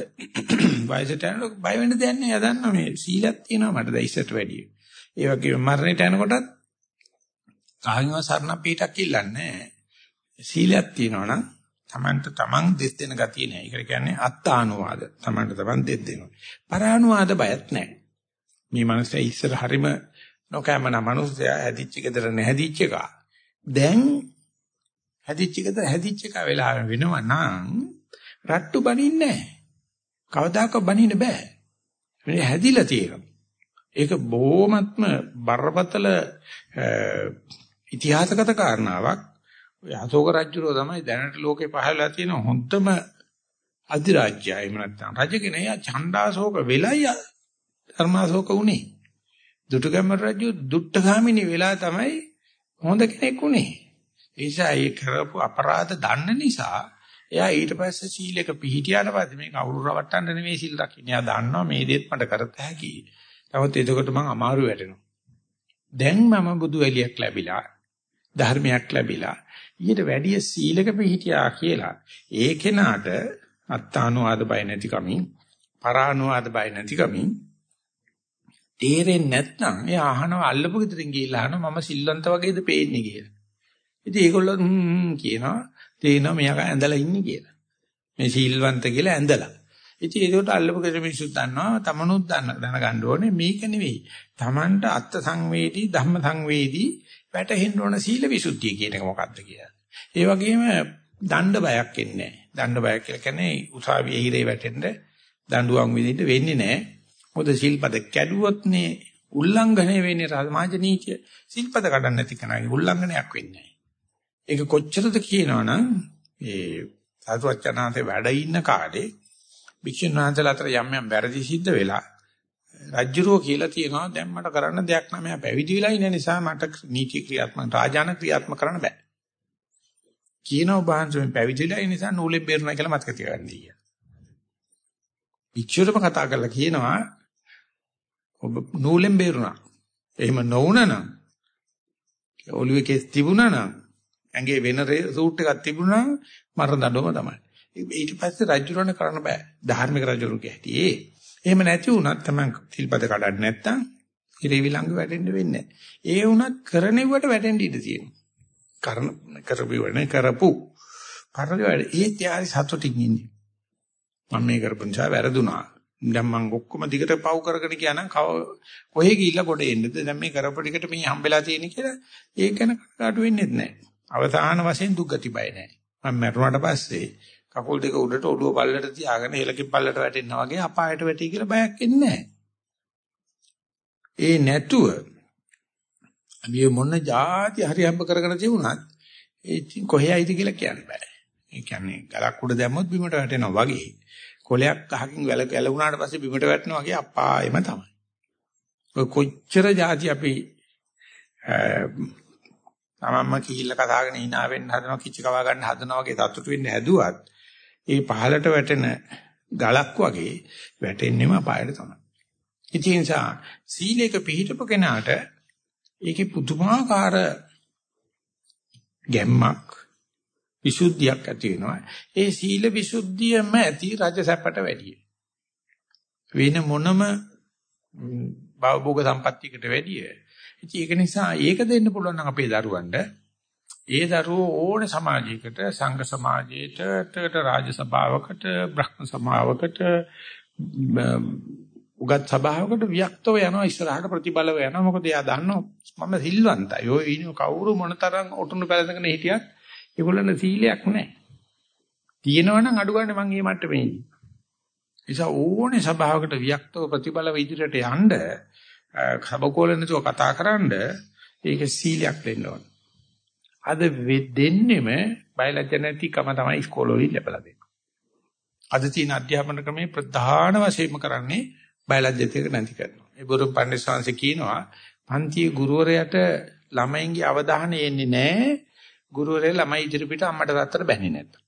වයසට යනකොට බය වෙන්න දෙයක් නැහැ. එයා දන්නවා මේ සීලයක් තියෙනවා මට දැන් ඉස්සරට වැඩිය. ඒ වගේම මරණයට යනකොටත් කාහිනව සරණ පිටක් ඉල්ලන්නේ සීලයක් තියෙනවා නම් Tamanට Taman දෙස් දෙන ගතිය නෑ. ඒකට කියන්නේ අත්තානුවාද. Tamanට Taman දෙස් දෙනවා. පරානුවාද බයත් නෑ. මේ මනසේ ඉස්සර හරීම නොකෑමන මනුස්සයා හැදිච්ච ගෙදර නැහැදිච්ච එක. දැන් හැදිච්ච ගෙදර හැදිච්ච එක වෙලා වෙනවා නම් රට්ටු බනින්නේ නෑ. කවදාකවත් බනින්න බෑ. මේ හැදිලා තියෙනවා. ඒක බොහොමත්ම බරපතල ඉතිහාසගත කාරණාවක්. ඔය අශෝක රජුරෝ තමයි දැනට ලෝකේ පහළලා තියෙන හොඳම අධිරාජ්‍යය. එහෙම නැත්නම් රජ කෙනෙක් ඡණ්ඩාශෝක වෙලයි ධර්මාශෝක උනේ. දුටුගැමුණු රජු දුට්ටගාමිනී වෙලා තමයි හොඳ කෙනෙක් උනේ. ඒ නිසා ඒ කරපු අපරාධ දන්න නිසා එයා ඊට පස්සේ සීලයක පිළිහිටියාට පස්සේ මේක අවුරු රවට්ටන්න නෙමෙයි සීල් රකින්න. එයා දන්නවා මේ දේත් මට කරත හැකි. නමුත් එතකොට මම අමාරු වැටෙනවා. දැන් මම බුදු එලියක් ලැබිලා ධර්මයක් ලැබිලා ඊට වැඩිය සීලක පිළිහිටියා කියලා ඒ කෙනාට අත්තානුවාද බය නැති කමින් පරානුවාද බය නැති කමින් තේරෙන්නේ නැත්නම් එයා අහනවා අල්ලපු ගෙදරින් ගිහිල්ලා අහනවා මම සිල්වන්ත වගේද පේන්නේ කියලා. ඉතින් ඒගොල්ලෝ කියනවා තේනවා මෙයා ඇඳලා ඉන්නේ කියලා. මේ සීල්වන්ත කියලා ඇඳලා. ඉතින් ඒකට අල්ලපු ගෙදර මිනිස්සු දන්නවා තමනුත් දන්න දැනගන්න ඕනේ මේක නෙවෙයි. Tamanට අත්ත් සංවේදී ධම්ම සංවේදී වැටහෙන්න ඕන සීල විසුද්ධිය කියන එක මොකක්ද කියලා. ඒ වගේම දණ්ඩ බයක් එන්නේ නැහැ. දණ්ඩ බයක් කියලා කියන්නේ උසාවියේ හිරේ වැටෙන්න දඬුවම් විදිහට වෙන්නේ නැහැ. මොකද සිල්පද කැඩුවොත් නේ උල්ලංඝනය වෙන්නේ සමාජ නීතිය. සිල්පද කඩන්න නැති කෙනාගේ උල්ලංඝනයක් වෙන්නේ නැහැ. ඒක කොච්චරද කියනවනම් ඒ සාතුවචනාතේ වැඩ ඉන්න කාලේ භික්ෂුන් වහන්සේලා අතර යම් යම් වැරදි සිද්ධ වෙලා රජ්ජුරෝ කියලා තියෙනවා දැන් මට කරන්න දෙයක් නැහැ මම පැවිදි වෙලා ඉන්න නිසා මට නීති ක්‍රියාත්මක රාජාන ක්‍රියාත්මක කරන්න බෑ. කියනවා බාහන්සෙන් පැවිදිලා ඉන්න නිසා නූලෙන් බේරුණා කියලා මතක තියාගන්න කියලා. භික්ෂුවටම කතා කරලා කියනවා ඔබ නූලෙන් බේරුණා. එහෙම නොවුනනම් ඔළුවේ කෙස් තිබුණා නම් ඇඟේ වෙන සූට් එකක් තිබුණා මරණ දඬුවම තමයි. ඊට පස්සේ රජුරණ කරන්න බෑ. ධාර්මික රජුරු කැටි. එහෙම නැති වුණත් තමයි තිල්පද කඩන්න නැත්තම් ඉරේවි ළඟ වැටෙන්න වෙන්නේ ඒ වුණත් කරණෙව්වට වැටෙන්න ඉඩ තියෙනවා. කරන කරපිවනේ කරපු. කරන වැඩ ඒ ත්‍යාරි සතුටින් ඉන්නේ. මම මේ කරපු නිසා වැරදුනා. දැන් මම ඔක්කොම දිගට පව් කරගෙන කියනනම් කොහෙ ගිහිල්ලා කොට එන්නද දැන් මේ කරපු ටිකට මේ හම්බෙලා තියෙන කියලා ඒක ගැන කටු වෙන්නේ නැහැ. අවසාන වශයෙන් දුක්ගති බය නැහැ. මම මරුණාට පස්සේ කකුල් දෙක උඩට ඔළුව පල්ලට තියාගෙන හෙලකින් පල්ලට වැටෙනා වගේ අපායට වැටි කියලා බයක් එන්නේ ඒ නැතුව අපි මොන જાති හරි හම්බ කරගෙන තියුණත් ඒ කොහේයිද කියලා කියන්න බෑ. ඒ කියන්නේ ගලක් උඩ දැම්මොත් බිමට වැටෙනවා වගේ. කොලයක් අහකින් වැල ගැලුණාට පස්සේ බිමට වැටෙනවා වගේ අපායෙම තමයි. ඔය කොච්චර જાති අපි තමන්ම කිහිල්ල කතාගෙන hina වෙන්න හදනවා කිචි කවා ගන්න හදනවා වගේ සතුට වෙන්න හැදුවත් ඒ පහලට වැටෙන ගලක් වගේ වැටෙන්නෙම අපායට තමයි. ඉතින් නිසා සීලයක පිළිපිටපු කෙනාට ඒකේ පුදුමාකාර ගැම්මක් විසුද්ධියක් ඇති වෙනවා. ඒ සීල විසුද්ධියම ඇති රජසැපට වැඩිය. වෙන මොනම භවභෝග සම්පත්තියකට වැඩිය. ඉතින් ඒක නිසා ඒක දෙන්න පුළුවන් නම් අපේ දරුවන්ට ඒ දරුවෝ ඕන සමාජයකට සංඝ සමාජයකට රාජ සභාවකට බ්‍රහ්ම සමාවකට උගත් සභාවකට වික්තව යනවා ඉස්සරහට ප්‍රතිබලව යනවා. මොකද එයා දන්නවා මම සිල්වන්තයි. ඔය ඉන්න කවුරු මොනතරම් ඔටුනු පැලඳගෙන හිටියත් ඒගොල්ලන්ට සීලයක් නැහැ. තියෙනවනම් අඩු ගන්න මං මේ මට්ටමේ ඉන්නේ. නිසා ඕනේ සභාවකට වික්තව ප්‍රතිබලව ඉදිරියට යන්න සබකෝල නැතුව කතා කරන්න ඒක සීලයක් දෙන්න ඕනේ. අද දෙන්නෙම බයලජ්‍ය නැතිකම තමයි ඉස්කෝලවලින් ලැබලා දෙන්නේ. අද තියෙන අධ්‍යාපන ක්‍රමේ ප්‍රධාන වශයෙන්ම කරන්නේ බයලජ්‍යතික නැති කරනවා. ඒ බුරු පඬිස්සංශ කියනවා පන්තියේ ගුරුවරයාට ළමයින්ගේ අවධානය එන්නේ නැහැ. ගුරුවරයා ළමයි ඉදිරිපිට අම්මට තාත්තට බැන්නේ නැත්තම්.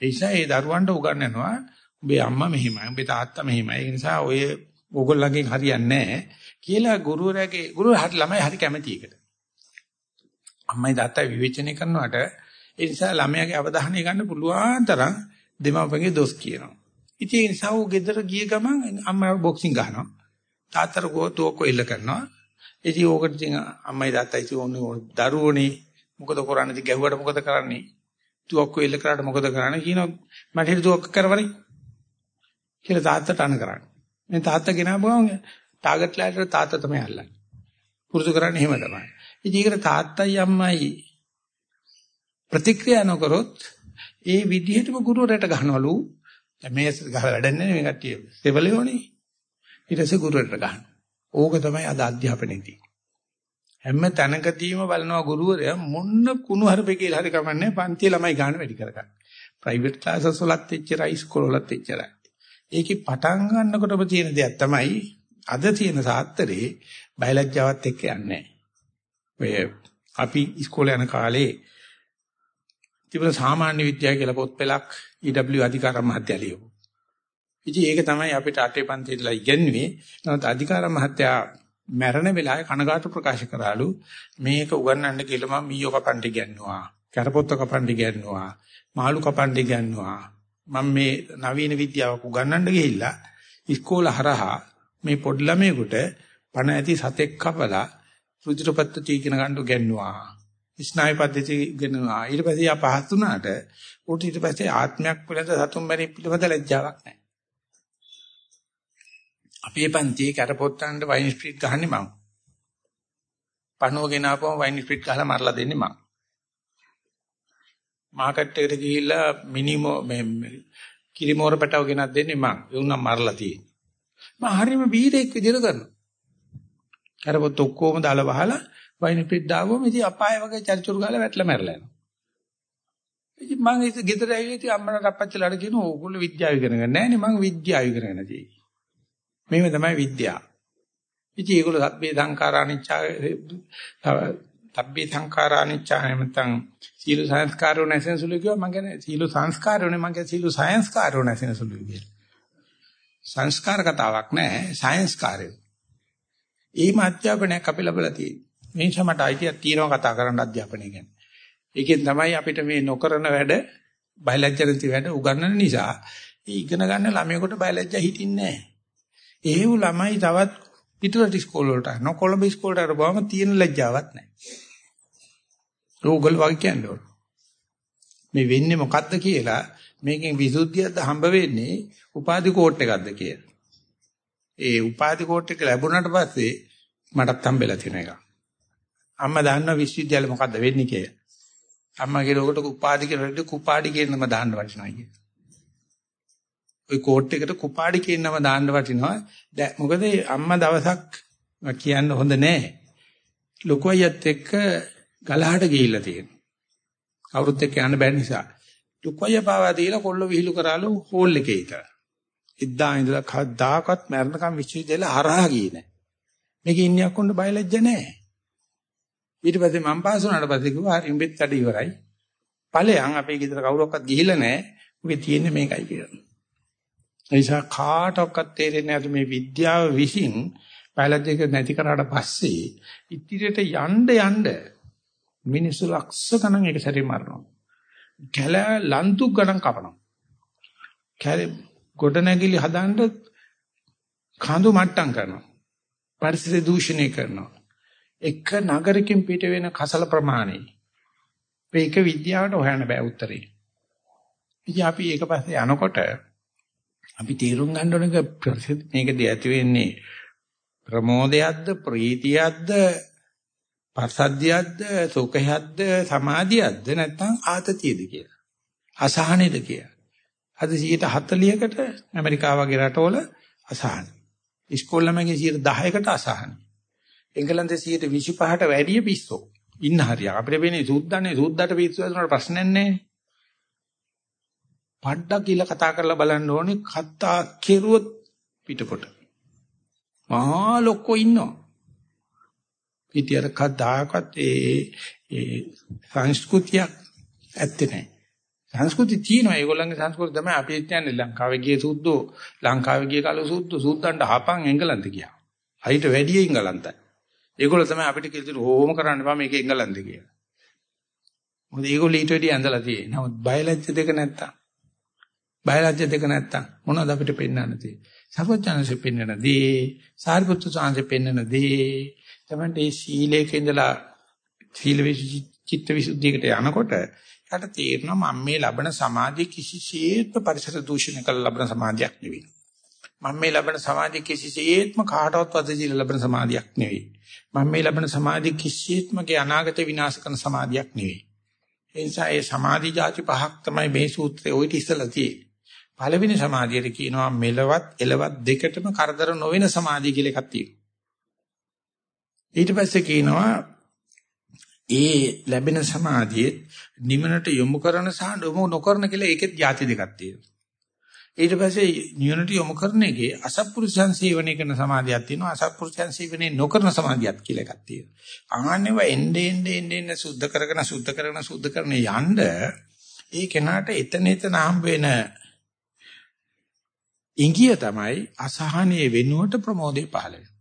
ඒ නිසා ඒ දරුවන්ට උගන්වනවා උඹේ අම්මා මෙහෙමයි, උඹේ තාත්තා මෙහෙමයි. ඒ නිසා ඔය ඕගොල්ලන්ගෙන් හරියන්නේ නැහැ කියලා ගුරුවරයාගේ ගුරුවරයා හරි ළමයි හරි කැමති එකට. අම්මයි තාත්තයි විවේචනය කරනවට ඒ නිසා ළමයාගේ අවධානය ගන්න පුළුවන් තරම් දෙමාපියන්ගේ දොස් කියනවා. ඉතින් ඒ නිසා ඌ ගෙදර ගිය ගමන් අම්මා බොක්සින් ගහනවා. තාත්තට ගෝතුවක්ව ඉල්ල කරනවා. ඉතින් ඕකට ඉතින් අම්මයි තාත්තයි ඉතින් දරුවෝනේ මොකද කරන්නේ? ඉතින් ගැහුවට මොකද කරන්නේ? තුවක්ව ඉල්ල කරාට මොකද කරන්නේ කියනවා. මට හිත තුවක්ක කරවරි. කියලා තාත්තට අන කරන්නේ. මේ තාත්තා ගෙනාවම ටාගට් ලෑල්ලට තාත්තා තමයි අල්ලන්නේ. පුරුදු කරන්නේ එහෙම තමයි. ඉතින් ඒකට තාත්තයි අම්මයි ප්‍රතික්‍රියා නොකරොත් ඒ විදිහටම ගුරුවරයාට ගහනවලු දැන් මේ ගහ වැඩන්නේ මේ කට්ටිය. සෙවලියෝනේ ඊට පස්සේ ගුරුවරයාට ගහනවා ඕක තමයි අද අධ්‍යාපනයේදී. හැම තැනකදීම බලනවා ගුරුවරයා මොන්න කුණු හරපේ කියලා හරි කමන්නේ පන්ති ළමයි ගන්න වැඩි කරගන්න. ප්‍රයිවට් ක්ලාසස් වලත් එච්චරයි ස්කෝල වලත් එච්චරයි. ඒකේ පටන් ගන්නකොටම තියෙන දෙයක් තමයි අද තියෙන සාත්තරේ බයලජ්ජාවත් එක්ක යන්නේ. ඔය අපි ඉස්කෝලේ යන කාලේ තිබුණ සාමාන්‍ය විද්‍යාව කියලා පොත් පෙළක් EW අධිකාර මහත්තයා ලියපු. ඉතින් ඒක තමයි අපිට අටේ පන්තිලා ඉගෙනුවේ. නමුත් අධිකාර මහත්තයා මැරෙන වෙලාවේ කනගාටු ප්‍රකාශ කරාලු මේක උගන්වන්න කියලා මම මීයෝ කපන්ටි ගන්නවා. කරපොත්ත කපන්ටි ගන්නවා. මාළු කපන්ටි ගන්නවා. මම මේ නවීන විද්‍යාවක් උගන්වන්න ගිහිල්ලා ඉස්කෝල හරහා මේ පොඩි ළමයෙකුට පණ ඇති සතෙක් කපලා රුධිරපත්ති ඉගෙන ගන්න ගන්නවා. ස්නායු පද්ධතිය ඉගෙනවා. ඊට පස්සේ ආ පහත් වුණාට උට ඊට පස්සේ ආත්මයක් පිළිබඳ සතුම් මැරි පිළිබඳ ලැජ්ජාවක් නැහැ. අපේ පන්තියේ කරපොත්තන්ට වයින් ස්ප්‍රිට් ගහන්නේ මම. පණුවගෙන ආපුවම වයින් ස්ප්‍රිට් ගහලා මරලා දෙන්නේ මම. මාකට් එකට ගිහිල්ලා මිනිමෝ මේ කිරිමෝර පැටව ගෙනත් දෙන්නේ මම. ඒ උනම් මරලා තියෙන්නේ. මම හරියම බීරෙක් විදිහට කරනවා. කරපොත් ඔක්කොම දාලා වහලා වයින් ස්ප්‍රිට් දාගොම ඉතින් අපාය වගේ චරිචුරු ගාලා වැටලා මැරලා යනවා. ඉතින් මම ඒක ගෙදර ඇවිල්ලා ඉතින් අම්මලා අප්පච්චිලාට කියනවා ඕගොල්ලෝ විද්‍යාව ඉගෙන ගන්න නැහැ නේ මම විද්‍යාව ඉගෙන ගන්න තියෙන්නේ. මේව තමයි විද්‍යාව. ඉතින් ඒගොල්ලෝ සබ්බේ සංඛාරානිච්චා සබ්බේ සංඛාරානිච්චා නැත්නම් සීල සංස්කාරෝ නැසෙන සුළු කිව්වා මම කියන්නේ සීල සංස්කාරෝ නේ මම කියන්නේ සීල සංස්කාරෝ නැසෙන සුළු කියලා. සංස්කාර කතාවක් නෑ සංස්කාරය. ඒ මාධ්‍යාපනයක් අපි ලැබලා තියෙන්නේ. මේ සමට අයිතියක් තියෙනවා කතා කරන්න අධ්‍යාපනය ගැන. ඒකෙන් තමයි අපිට මේ නොකරන වැඩ බයලජ්ජනති වැඩ උගන්වන නිසා ඉගෙන ගන්න ළමයෙකුට බයලජ්ජා හිටින්නේ නැහැ. ඒව ළමයි තවත් පිටරට ඉස්කෝල වලට යනවා කොළඹ ඉස්කෝලට අරපුවාම තියෙන ලැජ්ජාවක් නැහැ. රෝගල් වගේ කියන්නේ. මේ වෙන්නේ මොකද්ද කියලා මේකෙන් විසුද්ධියක්ද හම්බ වෙන්නේ උපාධි කෝට් එකක්ද කියලා. ඒ උපාධි කෝට් එක ලැබුණාට පස්සේ මටත් හම්බෙලා තියෙන එක. අම්මා දන්නවා විශ්වවිද්‍යාලේ මොකද්ද වෙන්නේ කියලා. අම්මා කියන උකට උපාධි කියන රෙඩ කුපාඩි කියන නම දාන්න වටිනවා කියලා. ওই කෝට් එකට කුපාඩි කියන නම දාන්න වටිනවා. මොකද අම්මා දවසක් කියන්න හොඳ නෑ. ලොකු අයියත් එක්ක ගලහට ගිහිල්ලා තියෙනවා. කවුරුත් එක්ක යන්න බැරි නිසා. ලොකු අයියා පාවා දීලා කොල්ල විහිළු කරාලු හෝල් එකේ ඉතලා. එදා ඉඳලා කවදාකවත් මරණකම් විශ්වවිද්‍යාල හරහා ගියේ නෑ. මේක ඉන්නයක් උන්න බයලජ්ජ නෑ. ඊට පස්සේ මම පාස් වුණාට පස්සේ කිව්වා හරි උඹෙත් වැඩ ඉවරයි. ඵලයන් අපේ ගෙදර කවුරක්වත් ගිහිල්ලා නෑ. ඔගේ තියෙන්නේ මේකයි කියලා. නිසා කාටවත් තේරෙන්නේ නැතු මේ විද්‍යාව විසින් බයලජ්ජ එක නැති කරාට පස්සේ ඉදිරියට යන්න යන්න මිනිස්සු ලක්ෂ ගණන් එක සැරේ මරනවා. කැල ලන්තු ගණන් කපනවා. කැල ගොඩනැගිලි හදන්න කඳු මට්ටම් කරනවා. පරිසර දූෂණය කරනවා. එක නගරකින් පිට වෙන කසල ප්‍රමාණය. මේක විද්‍යාවට හොයන්න බෑ උත්තරේ. ඉතින් අපි ඒක පස්සේ යනකොට අපි තීරුම් ගන්න ඕනක මේකදී ඇති වෙන්නේ ප්‍රමෝදයක්ද ප්‍රීතියක්ද පස්සද්ධියක්ද සුඛයක්ද සමාධියක්ද නැත්නම් ආතතියද කියලා. අසහනෙද කියලා. අද 140කට ඇමරිකාව වගේ රටවල අසහන. ඉස්කෝලේ 10කට අසහන. එංගලන්තේ 125ට වැඩිය පිස්සෝ. ඉන්න හරියක්. අපිට වෙන්නේ සුද්දන්නේ සුද්දට පිස්සු වැදුනට ප්‍රශ්නයක් නැහැ. පඩක් කියලා කතා කරලා බලන්න ඕනේ කතා කෙරුවොත් පිටපොට. මහා ලොක්කෝ ඉන්නවා. පිටියර කතාවකත් ඒ ඒ සංස්කෘතියක් ඇත්තේ නැහැ. සංස්කෘති තියෙනවා. ඒගොල්ලන්ගේ සංස්කෘතිය තමයි අපි කියන්නේ ලංකාවේ ගිය සුද්දෝ ලංකාවේ ගිය කල සුද්දෝ සුද්දන්ට හපන් එංගලන්ත ගියා. අයිට වැඩි එංගලන්තයි. ඒගොල්ලෝ තමයි අපිට කියලා දෙන ඕම කරන්න බෑ මේක එංගලන්ත කියලා. මොකද ඒගොල්ලෝ ඊට වැඩි ඇඳලා තියෙන්නේ. නමුත් බයලජ්‍ය දෙක නැත්තම් බයලජ්‍ය දෙක නැත්තම් මොනවද අපිට පෙන්වන්න තියෙන්නේ? සර්වඥාන්සේ පෙන්වන දේ, සාරිපුත්තු සාංශේ පෙන්වන දේ, තමයි මේ සීලේක ඉඳලා සීල චිත්ත විසුද්ධියකට යනකොට යට තේරෙනවා මම මේ ලබන සමාධිය කිසිසේත්ම පරිසර දූෂණය කළ ලබන සමාධියක් නෙවෙයි. මම මේ ලබන සමාධිය කිසිසේත්ම කාටවත් වදදීලා ලබන සමාධියක් නෙවෙයි. මම මේ ලබන සමාධිය කිසිසේත්මගේ අනාගත විනාශ කරන සමාධියක් නෙවෙයි. ඒ නිසා ඒ සමාධි જાති පහක් තමයි මේ සූත්‍රයේ ඔය ඉස්සලා තියෙන්නේ. පළවෙනි සමාධියට කියනවා මෙලවත් එලවත් දෙකටම කරදර නොවන සමාධිය කියලා එකක් තියෙනවා. ඊට පස්සේ කියනවා ඒ ලැබෙන සමාධියේ නිවනට යොමු කරන සහ යොමු නොකරන කියලා ඒකෙත් જાති දෙකක් තියෙනවා. ඊට පස්සේ නියුනිටි යොමු කරන එකේ අසත්පුරුෂයන් සේවනය කරන සමාධියක් තියෙනවා අසත්පුරුෂයන් සේවනය නොකරන සමාධියක් කියලා එකක් තියෙනවා. ආන්නේව එnde ende ende ende සුද්ධ කරගෙන සුද්ධ කරගෙන සුද්ධ කරන යන්න ඒ කෙනාට එතන එතන හම්බ වෙන ඉංගිය තමයි අසහනයේ වෙනුවට ප්‍රමෝදේ පහළ වෙනවා.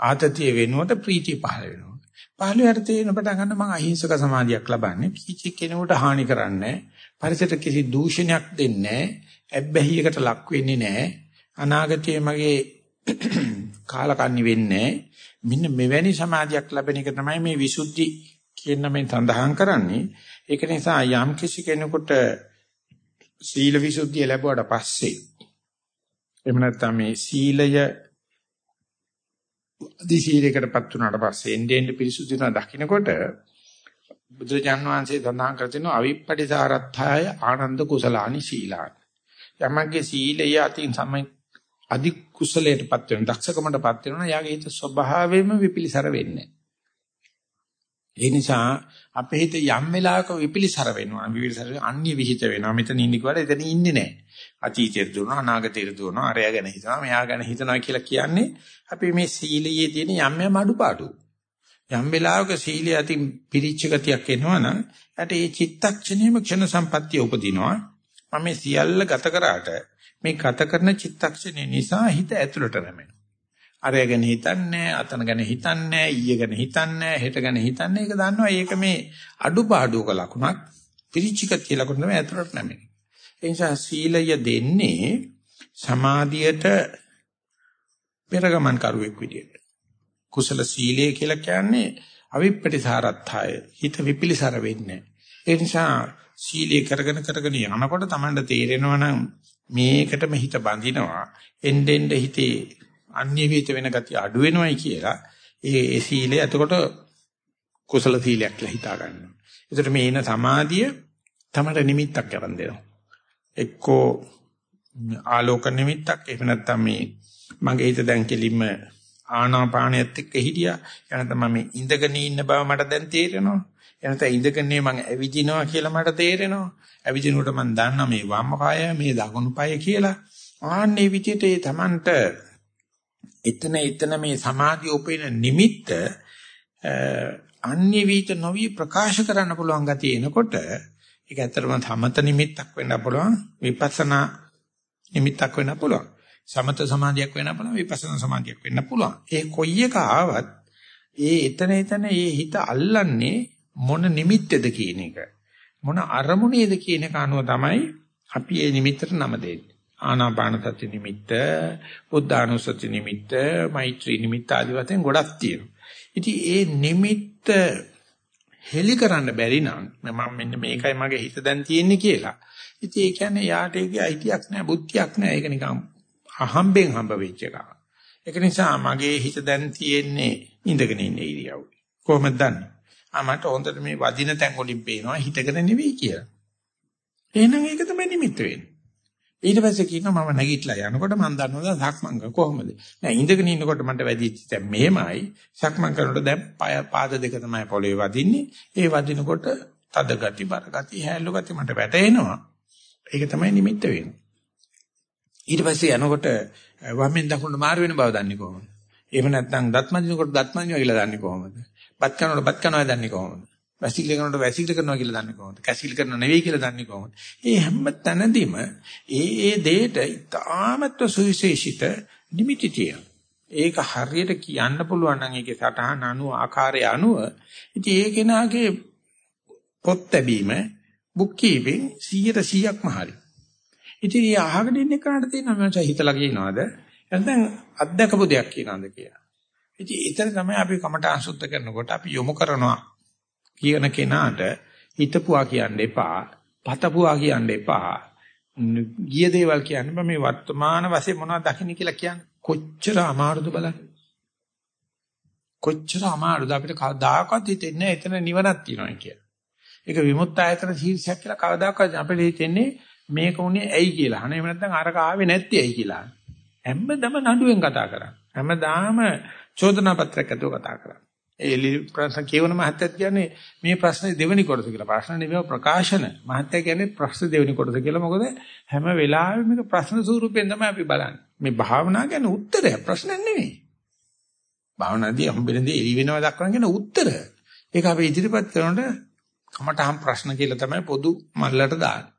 ආතතිය වෙනුවට ප්‍රීතිය පහළ වෙනවා. පහළ වෙලා තේරෙන පටන් ගන්න මම අහිංසක සමාධියක් ලබන්නේ කිසි කෙනෙකුට හානි කරන්නේ පරිසරට කිසි දූෂණයක් දෙන්නේ ඇබ්බැහියකට ලක් වෙන්නේ නැහැ. අනාගතයේ මගේ *clears throat* කාලකන්ණි වෙන්නේ මෙන්න මෙවැනි සමාධියක් ලැබෙන එක තමයි මේ විසුද්ධි කියන මේ සඳහන් කරන්නේ. ඒක නිසා යම් කිසි කෙනෙකුට සීල විසුද්ධිය ලැබුවාට පස්සේ එහෙම නැත්නම් මේ සීලය අදි සීලයකටපත් වුණාට පස්සේ එන්නේ එන්නේ පිරිසුදු වෙනවා දකින්නකොට බුදුරජාන් වහන්සේ සඳහන් කර තිනවා අවිප්පටිසාරත්ථය ආනන්ද කුසලානි සීලාන. යමගේ සීලය අතින් සමයි අධි කුසලයටපත් වෙන දක්ෂකමටපත් වෙනවා යාගේ හිත ස්වභාවයෙන්ම විපිලිසර වෙන්නේ. ඒ නිසා අපේ හිත යම් වෙලාවක විපිලිසර වෙනවා. විපිලිසර අන්‍ය විහිිත වෙනවා. මෙතන ඉන්නේ කියලා එතන ඉන්නේ නැහැ. අතීතයට දුවනවා අනාගතයට දුවනවා අරයා ගැන හිතනවා මෙයා ගැන හිතනවා කියලා කියන්නේ අපි මේ සීලයේ තියෙන යම් යම් අඩුපාඩු. යම් වෙලාවක සීලය අතින් පිරිච්ච ගතියක් එනවනම් යට ඒ චිත්තක්ෂණයම ක්ෂණ සම්පත්තිය උපදිනවා. මම මේ සියල්ල ගත කරාට මේ ගත කරන චිත්තක්ෂණය නිසා හිත ඇතුළට නැමෙනවා අරය ගැන හිතන්නේ අතන ගැන හිතන්නේ ඊය ගැන හිතන්නේ හෙට ගැන හිතන්නේ. ඒක දන්නවා. ඒක මේ අඩුපාඩුක ලකුණක් පිරිචිකතිය ලකුණ තමයි ඇතුළට නැමෙන්නේ ඒ නිසා සීලය දෙන්නේ සමාධියට පෙරගමන් කරුවෙක් විදියට. කුසල සීලය කියලා කියන්නේ අවිප්පටිසාරත්ථය හිත විපිලිසර වෙන්නේ. ඒ නිසා සීලය කරගෙන කරගෙන යනකොට Tamanට තේරෙනවා නම් මේකටම හිත බඳිනවා. එන්නෙන්ද හිතේ අන්‍ය වේත වෙන ගතිය අඩු වෙනවයි කියලා ඒ සීලය එතකොට කුසල සීලයක් කියලා හිතා ගන්නවා. ඒතර මේ එන සමාධිය තමයි නිමිත්තක් කරන් දෙනවා. එක්කෝ ආලෝක නිමිත්තක් එහෙම නැත්නම් මේ මගේ හිත දැන් කෙලින්ම ආනාපානයත් එක්ක හිටියා. එනතම මේ ඉඳගෙන ඉන්න බව මට දැන් තේරෙනවා. එනතම ඉඳගෙන මම ඇවිදිනවා කියලා මට තේරෙනවා. ඇවිදිනකොට මම දන්නා මේ වම් පාය මේ දකුණු පාය කියලා. ආන්නේ විදිහට ඒ Tamanට එතන එතන මේ සමාධිය උපේන නිමිත්ත අන්‍ය වීත නොවි ප්‍රකාශ කරන්න පුළුවන් ගතිය එනකොට ඒක ඇත්තටම සමත නිමිත්තක් වෙන්න පුළුවන් විපස්සනා නිමිත්තක් වෙන්න පුළුවන්. සමත සමාධියක් වෙන්න පුළුවන් විපස්සනා සමාධියක් වෙන්න පුළුවන්. ඒ කොයි එක ආවත් ඒ එතන එතන ඒ හිත අල්ලන්නේ මොන නිමිත්තද කියන එක. මොන අරමුණේද කියන එක අනුව තමයි අපි ඒ නිමිත්තට නම දෙන්නේ. ආනාපාන සති නිමිත්ත, බුද්ධානුසති නිමිත්ත, මෛත්‍රී නිමිත්ත ආදී වශයෙන් ගොඩක් තියෙනවා. ඉතින් ඒ නිමිත්ත හෙලි කරන්න බැරි නම් මම මෙන්න මේකයි මගේ හිත දැන් තියෙන්නේ කියලා. ඉතින් ඒ කියන්නේ යාට ඒකේ අයිතියක් නැහැ, බුද්ධියක් නැහැ. ඒක නිකන් අහම්බෙන් හම්බ වෙච්ච එකක්. ඒක නිසා මගේ හිත දැන් තියෙන්නේ ඉඳගෙන ඉන්න ඉරියව්ව. කොහොමද දන්නේ? ආ මට හොඳට මේ වදින තැන් වලින් පේනවා හිතගෙන නෙවෙයි කියලා. එහෙනම් ඒක තමයි නිමිත්ත වෙන්නේ. ඊට පස්සේ කියනවා මම නැගිටලා යනකොට මම දන්නවා සක්මන් කොහොමද? නෑ ඉඳගෙන ඉන්නකොට මට වැදිච්ච දැන් මෙහෙමයි. සක්මන් කරනකොට දැන් පාද දෙක තමයි පොළවේ වදින්නේ. ඒ වදිනකොට තද ගති බර ගති හැල්ලු ගති මට වැටෙනවා ඒක තමයි නිමිත්ත වෙන්නේ. ඊට පස්සේ යනකොට වමෙන් දකුණට මාරු වෙන බව දන්නේ කොහොමද? එහෙම නැත්නම් දත් මදිනකොට දත් මදිනවා කියලා දන්නේ කොහොමද? බත් කනකොට බත් කනවා දන්නේ කොහොමද? වැසිකිලි කරනකොට වැසිකිලි කරනවා කියලා දන්නේ කොහොමද? කැසිකිලි කරනව නෙවෙයි කියලා දන්නේ කොහොමද? ඒ හැම තැනදීම ඒ ඒ දෙයට ඉතාමත්ව සුවිශේෂිත නිමිති තියෙනවා. ඒක හරියට කියන්න පුළුවන් නම් ඒකේ සටහන අනුව ආකාරය අනුව ඉතින් ඒ කෙනාගේ පොත් ලැබීම බුක් කීපින් 100%ක්ම හරි. ඉතින් ඒ අහගෙන ඉන්න කෙනාට තියෙනවා මම හිතලා කියනවාද? නැත්නම් අත්දකපු දෙයක් කියනවාද කියලා. ඉතින් ඒතර තමයි අපි කමට අසුද්ධ කරනකොට අපි යොමු කරනවා කියන කෙනාට හිතපුවා කියන්න එපා, පතපුවා කියන්න එපා. ගිය දේවල් කියන්න බෑ මේ වර්තමාන වශයෙන් මොනවද දකින්න කියලා කියන්නේ. කොච්චර අමාරුද බලන්න. කොච්චර අමාරුද අපිට කවදාකවත් හිතෙන්නේ එතන නිවනක් තියෙනවා කියලා. ඒක විමුක්ත ආයතන ශීර්ෂයක් කියලා කවදාකවත් අපිට හිතෙන්නේ මේක උනේ ඇයි කියලා. අනේ එහෙම නැත්නම් අරක ආවේ නැත්තේ ඇයි කියලා. හැමදම නඩුවෙන් කතා කරා. හැමදාම චෝදනා පත්‍රයක් අතව කතා කරා. ඒ ප්‍රශ්න කියවන මහත්තයත් කියන්නේ මේ ප්‍රශ්නේ දෙවෙනි කොටස කියලා. ප්‍රශ්න නෙවෙයි ප්‍රකාශන. මහත්තයා කියන්නේ ප්‍රශ්න දෙවෙනි කොටස කියලා. මොකද හැම වෙලාවෙම මේක ප්‍රශ්න ස්වරූපයෙන් තමයි අපි බලන්නේ. මේ භාවනා කියන්නේ උත්තරය ප්‍රශ්න නෙවෙයි. භාවනාදී හම්බෙන්නේ එළි වෙනවා දක්වන කියන උත්තර. ඒක අපි ඉදිරිපත් කරනකොට කමටහම් ප්‍රශ්න කියලා තමයි පොදු මල්ලට දාන්නේ.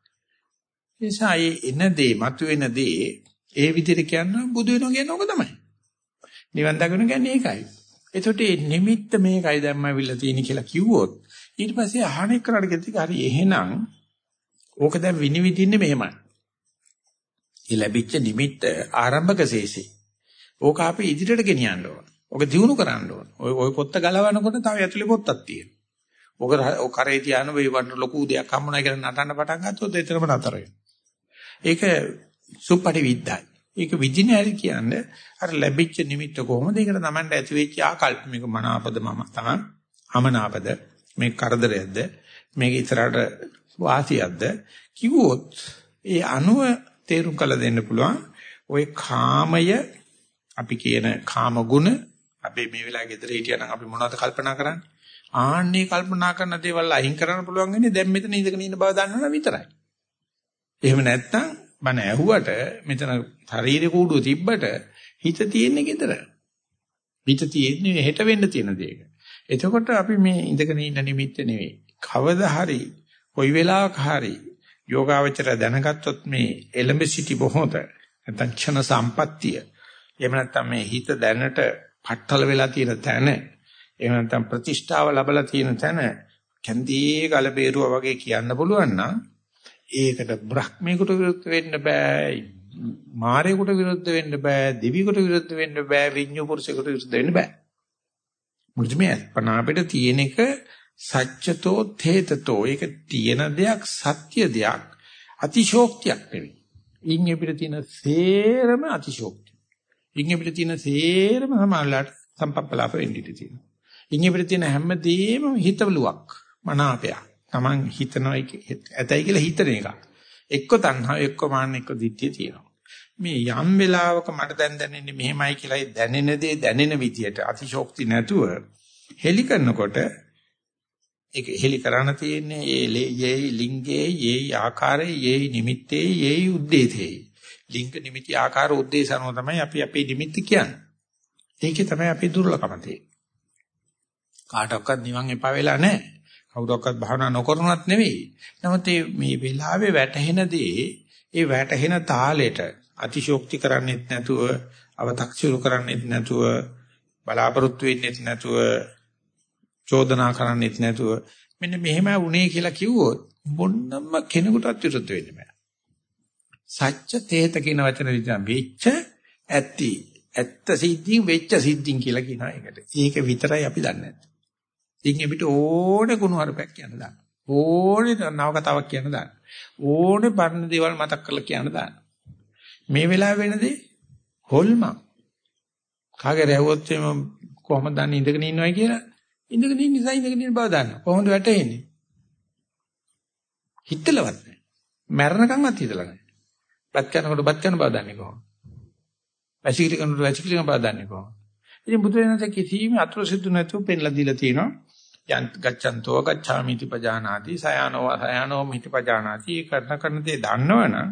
ඒ නිසා එන දේ, මතුවෙන දේ ඒ විදිහට කියන්නේ බුදු වෙනවා කියන්නේ ඕක තමයි. නිවන් දකින්න කියන්නේ ඒකයි. එතකොට මේ නිමිත්ත මේකයි දැම්ම අවිල්ලා තියෙන කියලා කිව්වොත් ඊට පස්සේ අහන එක්කනට ගෙතික හරි එහෙනම් ඕක දැන් විනිවිදින්නේ මෙහෙමයි. ඒ ලැබිච්ච නිමිත්ත ආරම්භක ශේෂි. ඕක අපි ඉදිරියට ගෙනියන්න ඕන. ඕක දිනු කරන්න ඕන. ඔය ඔය පොත්ත ගලවනකොට තව ඇතුලේ පොත්තක් තියෙනවා. ඕක ඔය කරේ තියාන වෙයි වන්න ලොකු දෙයක් හම්බුනා කියලා නටන්න පටන් ගත්තොත් එතරම් නතර වෙනවා. ඒක සුප්පටි විද්‍යයි. ඒක විදින හැටි කියන්නේ අර ලැබිච්ච නිමිත්ත කොහොමද? ඒකට Tamanට ඇති වෙච්ච ආකල්ප මේක මනාපද මම තමයි අමනාපද? මේ කරදරයක්ද? මේක ඉතරට වාසියක්ද? කිව්වොත් ඒ අනුව තේරුම් කළ දෙන්න පුළුවන් ওই කාමය අපි කියන කාම ගුණ අපි මේ වෙලාවේ ගෙදර හිටියනම් අපි මොනවද කල්පනා කරන්නේ? ආන්නේ කල්පනා කරන දේවල් අයින් කරන්න පුළුවන් වෙන්නේ දැන් මෙතන ඉඳගෙන ඉන්න බව දන්නවනම් විතරයි. එහෙම නැත්නම් බණ ඇහුවට මෙතන ශරීර කූඩුව තිබ්බට හිත තියෙන්නේ gedara. හිත තියෙන්නේ හෙට වෙන්න තියෙන දේක. එතකොට අපි මේ ඉඳගෙන ඉන්න නිමිත්ත නෙවෙයි. කවදා හරි කොයි වෙලාවක හරි යෝගාවචර දැනගත්තොත් මේ එලඹ සිටි බොහෝත නැත්නම් ක්ෂණ සම්පත්තිය. එහෙම නැත්නම් මේ හිත දැනට පట్టල වෙලා තියෙන තැන එහෙම නැත්නම් ප්‍රතිෂ්ඨාව ලැබලා තියෙන තැන කැන්දී ගලබේරුවා වගේ කියන්න පුළුවන් නම් ඒකට බ්‍රහ්මීකට විරුද්ධ වෙන්න බෑ මාරේකට විරුද්ධ වෙන්න බෑ දිවිකට විරුද්ධ වෙන්න බෑ විඤ්ඤු පුරුෂයකට විරුද්ධ වෙන්න බෑ. මුලින්ම අපන අපිට තියෙන එක සත්‍යතෝ තේතතෝ. ඒක තියෙන දෙයක් සත්‍ය දෙයක් අතිශෝක්තියක් නෙවෙයි. ඉන් අපිට තියෙන සේරම අතිශෝක්තිය. ඉන් අපිට තියෙන සේරම සමාලලට සම්පප්පලාප වෙන්න ඉඩ තියෙනවා. ඉන් අපිට තියෙන හැමදේම හිතවලුවක් මනාපයක්. Taman හිතනවා ඇතයි කියලා හිතන එක. එක්ක තණ්හා එක්ක මාන්න එක්ක දිට්ඨිය තියෙනවා. මේ යම් වෙලාවක මට දැන් දැනෙන්නේ මෙහෙමයි කියලා දැනෙන දේ දැනෙන විදියට අතිශෝක්ති නැතුව හෙලි කරනකොට ඒක හෙලි කරන්න තියෙන්නේ ඒ යේ ලිංගේ යේ ආකාරයේ යේ නිමිත්තේ යේ උද්දේශේ ලිංග නිමිති ආකාර උද්දේශ අනුව තමයි අපි අපේ නිමිති කියන්නේ. ඒකේ තමයි අපි දුර්ලභම තියෙන්නේ. කාටවත් නිවන් එපා වෙලා නැහැ. කවුරක්වත් භාවනා නොකරනවත් නෙවෙයි. නමුත් මේ වෙලාවේ වැටහෙන දේ ඒ වැටහෙන තාලෙට අතිශෝක්ති කරන්නෙත් නැතුව අව탁සිරු කරන්නෙත් නැතුව බලාපොරොත්තු වෙන්නෙත් නැතුව චෝදනා කරන්නෙත් නැතුව මෙන්න මෙහෙම වුණේ කියලා කිව්වොත් මොන්නම්ම කෙනෙකුටත් විරුද්ධ වෙන්න බෑ. සත්‍ය තේත කියන වචන විදිහ වෙච්ච ඇත්ති ඇත්ත සිද්ධින් වෙච්ච සිද්ධින් කියලා කියනවා ඒකට. ඒක විතරයි අපි දන්නේ නැත්තේ. ඉතින් අපිට ඕනේ කුණු හරපයක් කියන්න දාන්න. ඕනේ නව කතාවක් කියන්න දාන්න. ඕනේ පරණ දේවල් මතක් කරලා කියන්න දාන්න. මේ වෙලාව වෙනදී හොල්මන්. කාගේ රැවුවොත් එම කොහොමද දන්නේ ඉඳගෙන ඉන්නවයි කියලා? ඉඳගෙන ඉන්න නිසා ඉඳගෙන ඉන්න බව දන්න. කොහොමද වැටෙන්නේ? හිතලවත් නැහැ. මැරණකම්වත් හිතලා නැහැ. බත් කනකොට බත් කන බව දන්නේ කොහොමද? වැසිකිලි කනකොට වැසිකිලි කන බව දන්නේ කොහොමද? ඉතින් බුදුරජාණන් කිසිම අතුරු සිදු නැතුව පෙන්ලා දීලා තියෙනවා. යන් ගච්ඡන්තෝ ගච්ඡාමිති පජානාති සයනෝ සයනෝ මිති පජානාති කරන කරන දේ දන්නවනම්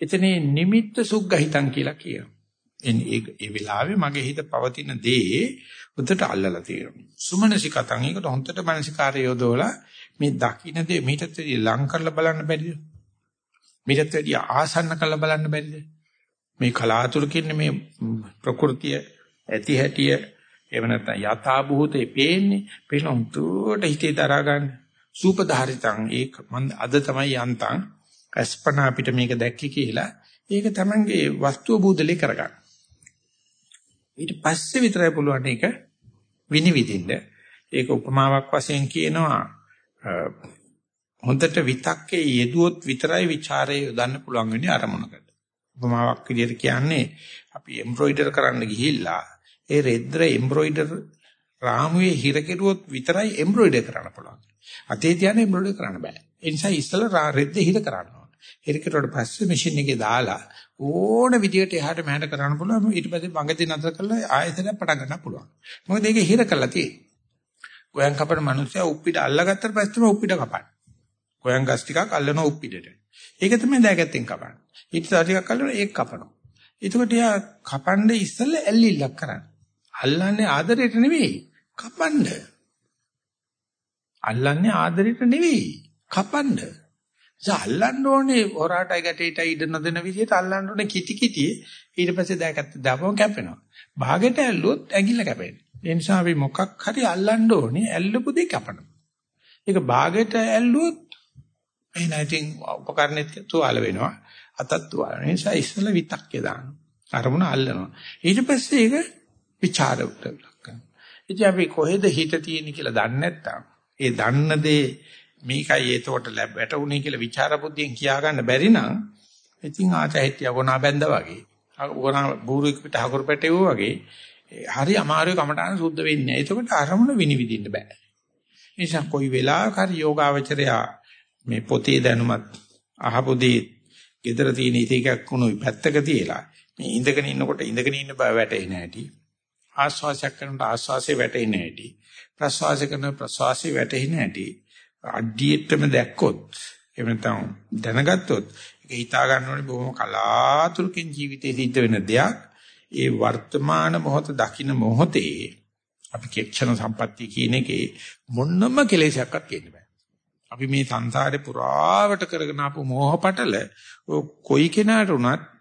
එතනේ නිමිත්ත සුග්ගහිතං කියලා කියනවා. එන්නේ ඒ වෙලාවේ මගේ හිත පවතින දේ උදට අල්ලලා තියෙනවා. සුමනසිකතං ඒකට හොන්තට මනසිකාරය යොදවලා මේ දකින්න දේ මීටත් වැඩිය ලං කරලා බලන්න බැරිද? මීටත් වැඩිය ආසන්න කරලා බලන්න බැරිද? මේ කලාතුරකින් මේ ප්‍රകൃතිය ඇති හැටිය එහෙම නැත්නම් යථා භූතේ පේන්නේ පේන උන්ට හිතේ දරා ගන්න. සූපධාරිතං ඒක මන් අද තමයි යන්තම්. අස්පනා අපිට මේක දැක්කේ කියලා ඒක තමංගේ වස්තුව බුදලේ කරගන්න. ඊට පස්සේ විතරයි පුළුවන් ඒක විනිවිදින්න. ඒක උපමාවක් වශයෙන් කියනවා හොඳට විතක්කේ යෙදුවොත් විතරයි ਵਿਚාරයේ යොදන්න පුළුවන් වෙන්නේ අරමුණකට. උපමාවක් විදිහට කියන්නේ අපි එම්බ්‍රොයිඩර් කරන්න ගිහිල්ලා ඒ රෙද්ර එම්බ්‍රොයිඩර් රාමුවේ හිර කෙරුවොත් විතරයි එම්බ්‍රොයිඩර් කරන්න පුළුවන්. අතේ තියන එම්බ්‍රොයිඩර් කරන්න බෑ. ඒ නිසා ඉස්සෙල්ලා රෙද්ද හිර කරන්න ඕන. හිර කෙරුවට පස්සේ මැෂින් එකේ දාලා ඕන විදියට එහාට මෙහාට කරන්න පුළුවන්. ඊට පස්සේ බඟදී නතර කරලා ආයතනය පටන් ගන්න පුළුවන්. මොකද ඒක හිර කරලා තියෙන්නේ. ගෝයන් කපන මිනිස්සයා උප්පිට අල්ලගත්තට පස්සේ තමයි උප්පිට කපන්නේ. ගෝයන් ගස් ටිකක් අල්ලන උප්පිටට. ඒක තමයි දෑගැත්තෙන් කපන්නේ. ඊට පස්සේ ටිකක් අල්ලන ඒක කපනවා. එතකොට යා කපන්නේ ඉස්සෙල්ලා ඇල්ලිල්ලක් කරන්නේ. අල්ලන්නේ ආදරයට නෙවෙයි කපන්න. අල්ලන්නේ ආදරයට නෙවෙයි කපන්න. අල්ලන්න ඕනේ හොරාටයි ගැටේටයි ඉඩ නොදෙන විදිහට අල්ලන්න ඕනේ කිටි කිටි ඊට පස්සේ දැකත් දාපුවම කැපෙනවා. භාගෙට ඇල්ලුවොත් ඇඟිල්ල කැපෙන්නේ. ඒ නිසා අපි මොකක් හරි අල්ලන්න ඕනේ ඇල්ලපු දෙයක් කපනවා. ඒක භාගෙට ඇල්ලුවොත් එහෙනම් ඉතින් උපකරණෙත් තුවාල වෙනවා. අතත් තුවාල. ඒ නිසා ඉස්සෙල්ල විතක්කේ දානවා. අරමුණ අල්ලනවා. ඊට පස්සේ ඒක ਵਿචාරවට ලක් කරනවා. ඉතින් අපි කොහෙද හිත තියෙන්නේ කියලා දන්නේ නැත්නම් ඒ දන්න දේ මේකයි ඒතකොට වැටුනේ කියලා විචාර බුද්ධියෙන් කියා ගන්න බැරි නම් ඉතින් ආතහිටිය ගොනා බැඳා වගේ ගොනා බූරුවෙක් පිට හකුරු පැටවුවා වගේ හරි අමාරුයි කමටහන සුද්ධ වෙන්නේ. ඒතකොට අරමුණ විනිවිදින්න බෑ. නිසා කොයි වෙලාවක හරි යෝගාවචරයා මේ පොතේ දැනුමත් අහපු දේ gedara තියෙන ඉතිකක් උණුයි පැත්තක තියලා මේ ඉඳගෙන ඉන්නකොට ඉඳගෙන ඉන්න බව වැටේ නැහැටි ආස්වාසයක් කරනකොට ආස්වාසේ වැටෙන්නේ නැහැටි. ප්‍රස්වාසය කරන ප්‍රස්වාසේ වැටෙන්නේ නැහැටි. අඩියෙටම දැක්කොත් එහෙම නැත්නම් දැනගත්තොත් ඒක හිතා ගන්න ඕනේ බොහොම කලාතුරකින් ජීවිතේ සිද්ධ වෙන දෙයක්. ඒ වර්තමාන මොහොත දකින්න මොහොතේ අපි ක්ෂණ සම්පත්තිය කියන එකේ මොන්නම කෙලෙසයක්වත් කියන්න බෑ. අපි මේ සංසාරේ පුරාවට කරගෙන ආපු මෝහපටල කොයි කෙනාට උනත්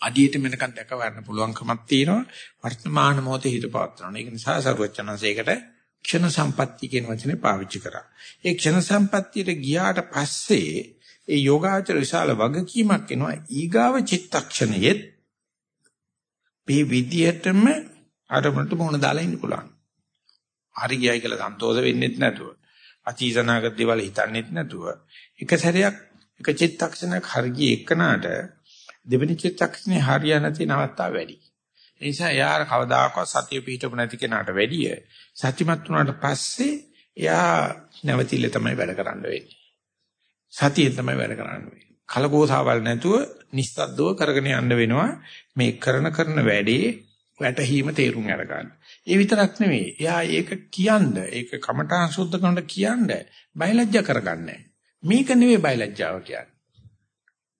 අඩියට මෙනකන් දැක ගන්න පුළුවන්කමක් තියෙනවා වර්තමාන මොහොතේ හිත පවත්වනවා. ඒක නිසා සරුවචනන්සේකට ක්ෂණ සම්පත්තිය කියන වචනේ පාවිච්චි කරා. ඒ ක්ෂණ සම්පත්තියට ගියාට පස්සේ ඒ යෝගාචර විශාල වගකීමක් එනවා ඊගාව චිත්තක්ෂණයෙත් මේ විදියටම අරමුණට මොන දාලා ඉන්න පුළුවන්. හරි ගියයි කියලා සන්තෝෂ වෙන්නෙත් නැතුව අතීතනාගත දේවල් හිතන්නෙත් නැතුව එක සැරයක් එක චිත්තක්ෂණයක් හරි ගියේ එකනට දෙවෙනි චිත්තක්ෂණේ හරිය නැති නවත්තා වැඩි. ඒ නිසා යාර කවදාකවත් සතිය පිහිටපු නැති කෙනාට වැඩිය සතිමත් වුණාට පස්සේ එයා නැවතිල්ල තමයි වැඩ කරන්න වෙන්නේ. සතියෙන් තමයි වැඩ කරන්න වෙන්නේ. කලකෝසාවල් නැතුව නිස්සද්දව කරගෙන යන්න වෙනවා මේ කරන කරන වැඩේ වැටහීම තේරුම් අරගන්න. ඒ විතරක් නෙවෙයි. එයා ඒක කියන්න, ඒක කමඨාන් සුද්ධ කරනට කියන්න බයලජ්ජා කරගන්නේ. මේක නෙවෙයි බයලජ්ජාව කියන්නේ.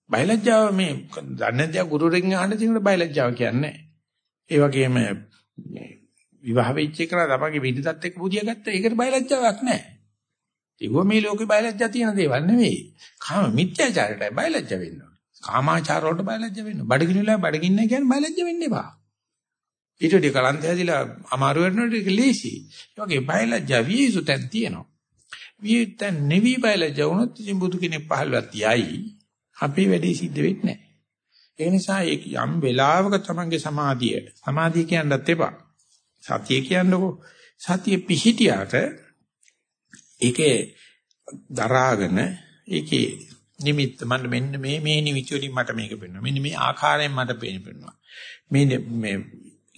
බයලජ්ජාව මේ දන්නේ දැන් ගුරුරෙන් අහන්න තියෙන බයලජ්ජාව කියන්නේ. ඒ වගේම විවාහ වෙච්ච එක නා තමගේ විදිහත් එක්ක පුදිය ගත්ත ඒකට බයලජ්ජාවක් නැහැ. ඒව මේ ලෝකේ බයලජ්ජා තියෙන දේවල් නෙවෙයි. කාම මිත්‍යාචාරයටයි බයලජ්ජා වෙන්න ඕනේ. කාමාචාර වලට බයලජ්ජා වෙන්න. බඩගිනිලා බඩගින්න කියන්නේ බයලජ්ජා වෙන්න එපා. ඊට වඩා කලන්ත හැදිලා අමාරු වෙනකොට ඒක ලේසි. ඒ වගේ බයලජ්ජා වියසු තැන් තියෙනවා. වියතන් නෙවි බයලජ්ජා වුණොත් ඉතින් බුදු කෙනෙක් පහළවත් යයි. අපේ වැඩේ සිද්ධ වෙන්නේ නැහැ. ඒ නිසා ඒක යම් වෙලාවක තමන්ගේ සමාධිය සමාධිය කියන්නත් එපා. සතිය කියන්නකෝ. සතිය පිහිටියාට ඒකේ දරාගෙන ඒකේ නිමිත්ත මන්න මෙන්න මේ මේ නිමිති වලින් මට මේක පේනවා. මෙන්න මේ ආකාරයෙන් මට පේනවා. මේ මේ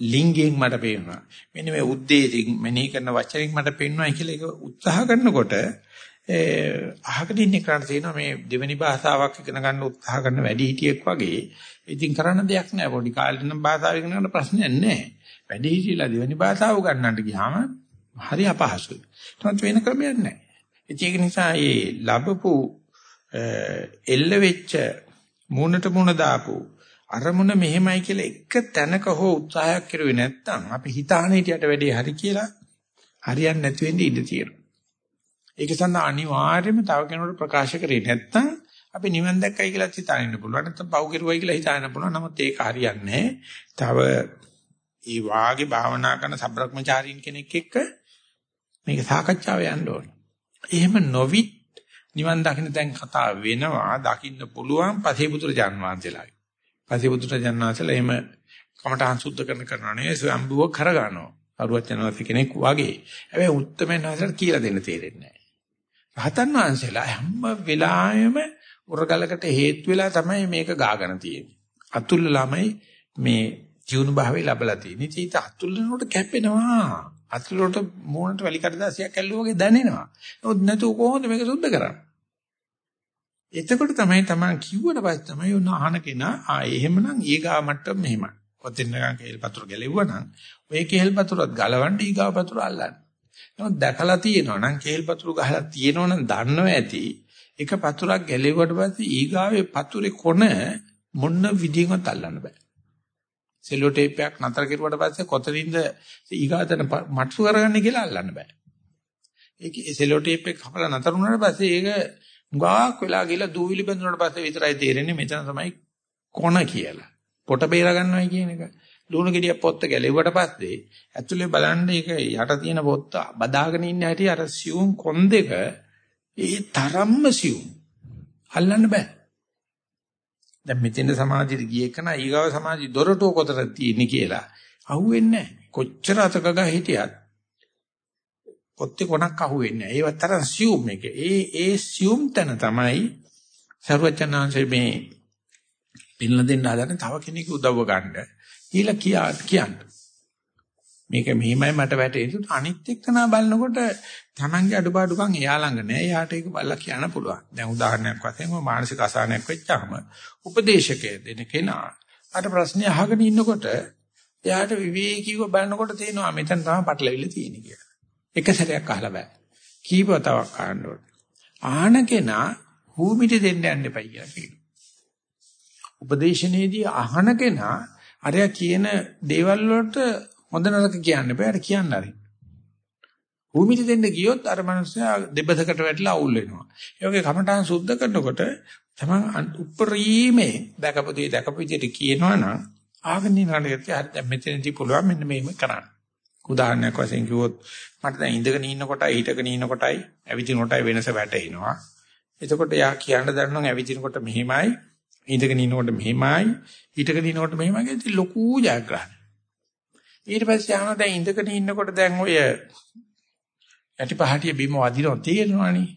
ලිංගයෙන් මට පේනවා. මෙන්න මේ උද්දේශයෙන් මෙනෙහි කරන වචනෙන් මට පේනවා කියලා ඒක උත්සාහ කරනකොට අහකට ඉන්නේ කරන්න තියෙනවා මේ දෙවෙනි භාෂාවක් ඉගෙන ගන්න උත්සාහ කරන වැඩි හිටියෙක් වගේ. ඉතින් කරන්න දෙයක් නැහැ. පොඩි කාලේ නම් භාෂාව ඉගෙන ගන්න ප්‍රශ්නයක් නැහැ. වැඩි හිටියලා දෙවෙනි භාෂාව ගන්නට ගියාම හරි අපහසුයි. ඒත් වෙන ක්‍රමයක් නැහැ. ඒක නිසා මේ ලැබපු එල්ල වෙච්ච මූණට මූණ දාපු අරමුණ මෙහෙමයි කියලා එක තැනක හෝ උත්සාහයක් කරුවේ නැත්නම් අපි හිතාන හිටියට වැඩේ හරි කියලා හරියන්නේ නැති වෙන්න ඉඩ තියෙනවා. ඒක සඳහා අනිවාර්යයෙන්ම තව කෙනෙකුට ප්‍රකාශ කරේ නැත්නම් අපි නිවන් දැක්කයි කියලා හිතාගෙන ඉන්න පුළුවන්. නැත්නම් පව් කෙරුවයි කියලා හිතාගෙන පුළුවන්. නමුත් ඒක හරියන්නේ තව ඒ වාගේ භාවනා කරන සබ්‍රක්‍මචාරීන් කෙනෙක් එක්ක මේක සාකච්ඡාව යන්න ඕනේ. එහෙම නොවි නිවන් දකින්න දැන් කතා වෙනවා දකින්න පුළුවන් පසේපුත්‍ර ජන්මාන්තලායි. පසේපුත්‍ර ජන්මාන්තලා එහෙම කමඨහං සුද්ධ කරන කරනවා නේ ස්වයම්බුව කරගන්නවා. අරුවත් යනවාසි කෙනෙක් වගේ. හැබැයි උත්තරමෙන් හසර කියලා දෙන්න තේරෙන්නේ නැහැ. රහතන් වහන්සේලා හැම වෙලාවෙම උරගලකට හේතු වෙලා තමයි මේක ගාගෙන තියෙන්නේ. අතුල් ළමයි මේ ජීවුන භාවය ලැබලා තියෙන්නේ. ඉතින් අතුල්නකොට කැපෙනවා. අතුලට මූණට වැලි කඩදාසියක් ඇල්ලුවා වගේ දැනෙනවා. නමුත් නැතුව කොහොමද මේක සුද්ධ කරන්නේ? එතකොට තමයි තමන් කිව්වට පස්සේ තමයි උන අහන කෙනා ආ එහෙමනම් ඊගා මට්ටම මෙහෙමයි. ඔතෙන් නිකන් කේල් පතුර ගැලෙව්වා නම් ඔය කේල් පතුරත් ගලවන්න ඊගා පතුර අල්ලන්න. නමුත් දැකලා තියෙනවා නම් කේල් පතුරු ගහලා තියෙනවා නම් දන්නව ඇති. එක පතුරක් ගැලෙවුවට පස්සේ ඊගාවේ පතුරේ කොන මොන විදිහකට අල්ලන්න බෑ. සෙලෝ ටේප් එකක් නතර කරුවාට පස්සේ කොතනින්ද ඊගාතන මට්ටු කරගන්නේ කියලා අල්ලන්න බෑ. ඒක සෙලෝ ටේප් එක කපලා නතර වුණාට පස්සේ ඒක ගාක් වෙලා ගිහලා දූවිලි බඳුනට පස්සේ විතරයි තේරෙන්නේ මෙතන තමයි කොන කියලා. පොට බේර ගන්නවයි කියන එක. ලුණු ගෙඩියක් පොත්ත ගැලෙව්වට පස්සේ ඇතුලේ බලන්න ඒක යට තියෙන පොත්ත බදාගෙන ඉන්න හැටි අර සියුම් කොන් දෙක ඒ තරම්ම සියුම්. අල්ලන්න බෑ. දැන් මෙතෙන් සමාධියට ගිය එක නා ඊගාව සමාධි දොරටුව කොතනද තියෙන්නේ කියලා අහුවෙන්නේ නැහැ. කොච්චර අතක ගහ හිටියත් පොත්තේ කොනක් අහුවෙන්නේ නැහැ. ඒවත් තරම් සියුම් එක. ඒ ඒ සියුම් තැන තමයි සර්වචනාංශයේ මේ පින්න දෙන්න හදන තව කෙනෙකු උදව්ව ගන්න. කියලා කියා කියන්න. මේක මෙහිමයි මට වැටෙන්නේ. අනිත් එක්කනා බලනකොට Tamange අඩුපාඩුකම් එයා ළඟ නෑ. එයාට ඒක බලලා කියන්න පුළුවන්. දැන් උදාහරණයක් වශයෙන් ඔය මානසික අසහනයක් වෙච්චාම උපදේශකය දෙන කෙනා අර ප්‍රශ්නේ අහගෙන ඉන්නකොට එයාට විවේකීව බලනකොට තේනවා මෙතන තමයි පටලවිල්ල තියෙන්නේ කියලා. එක සැරයක් අහලා බෑ. කීප වතාවක් අහන්න ඕනේ. ආහන කෙනා හූමිටි දෙන්න යන්න එපයි කියලා කියනවා. උපදේශනයේදී අහන කෙනා අරයා කියන දේවල් වලට හොඳ නරක කියන්න බෑ. අර කියන්න හරි. භූමිට දෙන්න ගියොත් අර මනුස්සයා දෙබසකට වැටලා අවුල් වෙනවා. ඒ වගේ කමඨාන් සුද්ධ කරනකොට තමන් උප්පරීමේ දැකපු දේ දැකපු විදිහට කියනවනම් ආගෙන ඉන්නකට හරි දැන් මෙතනදී පුළුවන් මෙන්න මේම කරන්න. උදාහරණයක් වශයෙන් කිව්වොත් මට දැන් ඉඳගෙන ඉන්න කොටයි හිටගෙන ඉන්න කොටයි ඇවිදින කොටයි වෙනස වැටෙනවා. එතකොට යා කියන්න දන්නවා ඇවිදිනකොට මෙහිමයි ඉඳගෙන ඉන්නකොට මෙහිමයි හිටගෙන ඉන්නකොට මෙහිමයි කියලා ලොකු ජයග්‍රහණයක්. ඊට පස්සේ ආන දැන් ඉඳගෙන ඉන්නකොට දැන් ඔය යටිපහටිය බිම වදිනවා තේරෙනවනේ.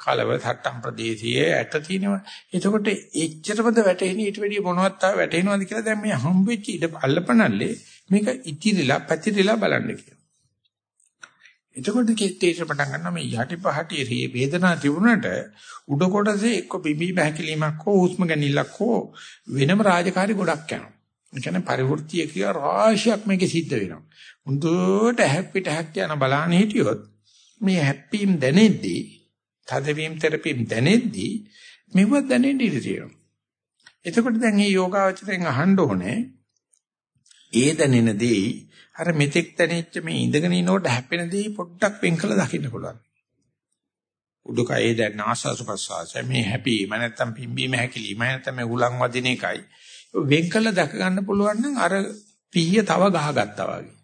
කලව සට්ටම් ප්‍රදේශයේ ඇට තියෙනවා. එතකොට එච්චරමද වැටෙන්නේ ඊට වැඩිය මොනවත් තාම වැටෙනවද කියලා දැන් මේ හම්බෙච්ච ඉඩ අල්ලපනල්ලේ මේක ඉතිරිලා පැතිරිලා බලන්න කියලා. එතකොට කේතේට පටන් ගන්නවා මේ යටිපහටියේ වේදනාව තිබුණට උඩ කොටසේ එක්ක බිබී බහැකිලීමක් හෝ හුස්ම ගැනීමක් හෝ වෙනම රාජකාරි ගොඩක් යනවා. ඒ කියන්නේ පරිවෘත්තිය කියලා රාශියක් මේකේ සිද්ධ වෙනවා. හොඳට හැප්පිට හැක් යන බලන්න හිටියොත් මේ හැප්පීම් දැනෙද්දී තදවීම් තෙරපීම් දැනෙද්දී මෙව දැනෙන්න ඉඩ තියෙනවා. එතකොට දැන් මේ යෝගාවචරයෙන් අහන්න ඕනේ ඒ දැනෙන දේ අර මෙතෙක් දැනෙච්ච මේ ඉඳගෙන ඉනකොට හැපෙන දේ පොඩ්ඩක් වෙන් කළ දකින්න පුළුවන්. උඩුකයේ දැන් ආස්වාස ප්‍රසවාසය මේ හැපීම නැත්තම් පිම්බීම හැකිලිම නැත්තම් මේ උලන් වදින එකයි වෙන් කළ දැක ගන්න පුළුවන් නම් අර පීය තව ගහගත්තා වගේ.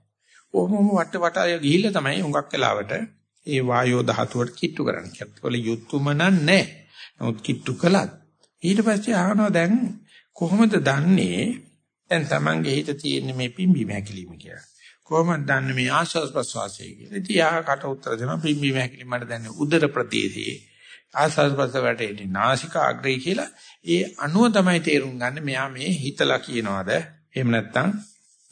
ඔහොම වට වට ගිහිල්ලා තමයි හුඟක් වෙලාවට ඒ වායෝ ධාතුවට කිට්ටු කරන්නේ. ඒකවල යුතුයම නැහැ. නමුත් කිට්ටු කළත් ඊට පස්සේ අහනවා දැන් කොහොමද දන්නේ දැන් Tamange හිත තියෙන මේ පිම්බීම හැකිලිම කියලා. කොහොමද දන්නේ මේ ආශ්වාස ප්‍රශ්වාසය කියලා. ඉතින් යාකට උත්තර දෙනවා පිම්බීම හැකිලිම මට දැනෙන්නේ උදර ප්‍රදේශයේ ආස්වාද ප්‍රස වැටෙන්නේ නාසිකාග්‍රේ කියලා ඒ අණුව තමයි තේරුම් ගන්න මෙයා මේ හිතලා කියනවාද එහෙම නැත්නම්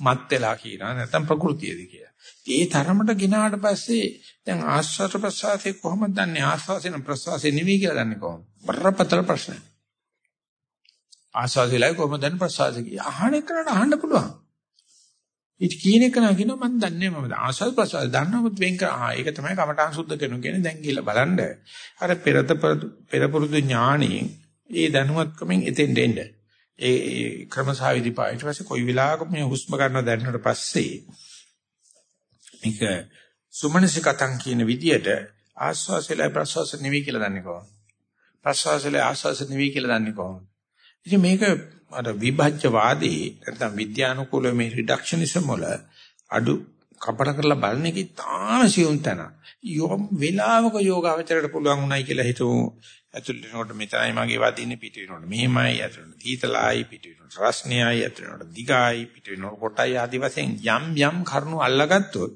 මත් වෙලා කියනවා නැත්නම් ප්‍රകൃතියද කියලා. ඒ තරමට ගිනාට පස්සේ දැන් ආස්වාද ප්‍රසආසේ කොහොමද දන්නේ ආස්වාසෙන ප්‍රසආසේ නෙවෙයි කියලා දන්නේ කොහොමද? බරපතල ප්‍රශ්නයක්. ආස්වාදෙලයි කොහොමද දන්නේ ප්‍රසආසේ කියලා. අහන එකට අහන්න පුළුවන්. ඊට කියන එක නා කියනවා මම දන්නේ මම ආසල් ප්‍රසල් දන්නවොත් වෙන් කර ආ ඒක තමයි කමඨාන් සුද්ධ කරනු කියන්නේ. දැන් ගිහලා බලන්න. අර පෙරත පෙරපුරුදු ඥාණයෙන් ඒ දැනුවත්කමෙන් එතෙන් දෙන්න. ඒ ක්‍රමසාවිදි පායිට පස්සේ කොයි වෙලාවක මේ හුස්ම ගන්න දැනනට පස්සේ මේක සුමනසිකතං කියන විදියට ආස්වාසයලයි ප්‍රසවාස නෙවෙයි කියලා දන්නේ කොහොමද? ප්‍රසවාසයලයි ආස්වාස නෙවෙයි කියලා දන්නේ කොහොමද? ඉතින් මේක අර විභජ්‍යවාදී නැත්නම් විද්‍යානුකූල මේ රිඩක්ෂනිසම් වල අඩු කපට කරලා බලන එක තාම සියුම් තැන. යොම් වේලාවක යෝගාවචරයට පුළුවන් උනායි කියලා හිතමු. ඇතුල් වෙනකොට මෙතනයි මගේ වදින්නේ පිට වෙනකොට මෙහෙමයි ඇතුල් තීතලයි පිට වෙනකොට රස්නියයි ඇතුල් වෙනකොට දිගයි පිට වෙනකොට කොටයි ආදි වශයෙන් යම් යම් කරුණු අල්ලගත්තොත්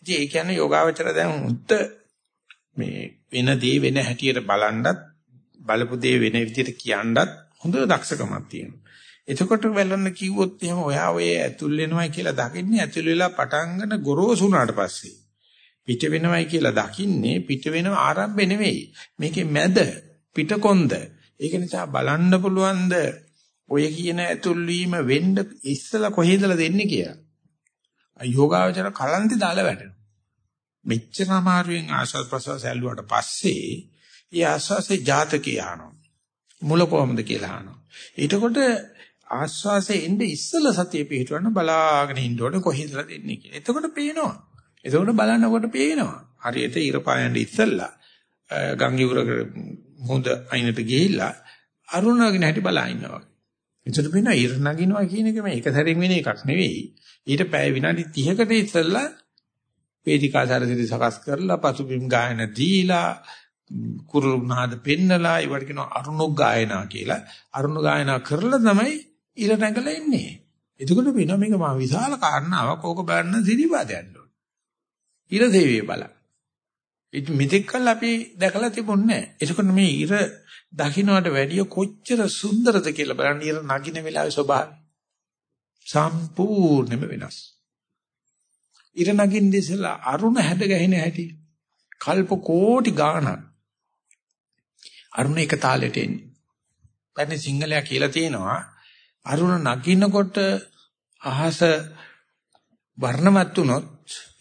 ඉතින් ඒ කියන්නේ යෝගාවචර දැන් උත් මේ වෙන දේ වෙන හැටියට බලනවත් බලපු දේ වෙන විදිහට කියනවත් හොඳ දක්ෂකමක් තියෙනවා. එතකොට වෙලන්න කිව්වොත් එහෙම ඔයා ඔය ඇතුල් වෙනවයි කියලා දකින්නේ ඇතුල් වෙලා පටන් ගන්න ගොරෝසු වුණාට පස්සේ. පිට වෙනවයි කියලා දකින්නේ පිට වෙනව ආරම්භය නෙවෙයි. මේකේ මැද පිටකොන්ද. ඒක නිසා බලන්න පුළුවන්ද ඔය කියන ඇතුල් වීම වෙන්න ඉස්සලා කොහේදලා දෙන්නේ කියලා. යෝගාවචර කලන්ති දාලා වැටෙනවා. මෙච්චර අමාරුවෙන් ආස්වාද ප්‍රසවාස ඇල්ලුවාට පස්සේ ඒ ආස්වාසේ ජාතකේ අහනවා. මුල කොහොමද කියලා අහනවා. ඊටකොට ආස්වාසේ එnde ඉස්සල සතිය පිටවන්න බලාගෙන ඉන්න ඕනේ කොහෙන්ද දෙන්නේ කියලා. එතකොට පේනවා. එතකොට බලනකොට පේනවා. හරියට ඉර පායන්න ඉස්සල්ලා ගංගිවුරක හොඳ අයිනට ගිහිල්ලා අරුණාගෙන හැටි බලා ඉන්නවා. එතකොට පේනවා ඉර නගිනවා කියන එක මේ එක සැරින් වෙන එකක් නෙවෙයි. ඊට පැය විනාඩි 30කට ඉස්සල්ලා වේදිකා සැරසිලි සකස් කරලා පසුබිම් ගායන දීලා කුරුළු නාද පෙන්නලා ඒවට කියනවා අරුණු ගායනා කියලා. අරුණු ගායනා කරලා තමයි ඉර නැගලා ඉන්නේ. එතකොට වෙනවා මේක මා විශාල කාරණාවක්. ඕක බලන්න සිරිපාද යන්න ඕනේ. ඉර දේවිය බලන්න. ඉතින් මෙතෙක් කල් අපි දැකලා තිබුණේ නැහැ. එතකොට මේ ඉර දකින්නට වැඩිය කොච්චර සුන්දරද කියලා බලන්න ඉර නගින වෙලාවේ ස්වභාවය. සම්පූර්ණයෙන්ම වෙනස්. ඉර නගින්න ඉස්සලා අරුණ හැද ගැහෙන හැටි. කල්ප කෝටි ගාණක්. අරුණ එක තාලෙට එන්නේ. දැන් සිංහලයා කියලා තියෙනවා අරුණ නගිනකොට අහස වර්ණමත් වුණොත්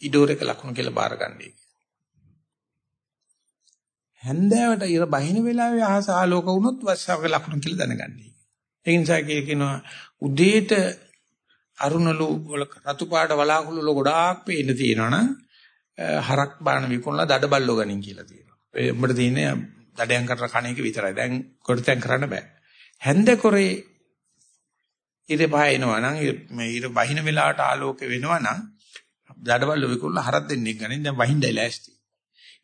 ඉඩෝරේක ලකුණු කියලා බාරගන්නේ. හැන්දෑවට ඉර බහින වෙලාවේ අහස ආලෝක වුණොත් වස්සාවක ලකුණු කියලා දැනගන්නේ. ඒ නිසා කියනවා උදේට අරුණලු වල රතු පාට වලාකුළු වල ගොඩාක් පේන්න තියෙනවනම් හරක් බාන විකුණලා දඩබල්ලෝ ගනින් කියලා තියෙනවා. ඒ උඹට තියෙන්නේ දඩයන් කරන කණ එක විතරයි. දැන් කොටතෙන් කරන්න බෑ. හැන්ද කොරේ ඉර පහයනවා නම් මේ ඉර බහින වෙලාවට ආලෝක වෙනවා නම් දඩබල්ලෝ විකුණලා හරක් දෙන්නෙක් ගනින් දැන් වහින්නයි ලෑස්ති.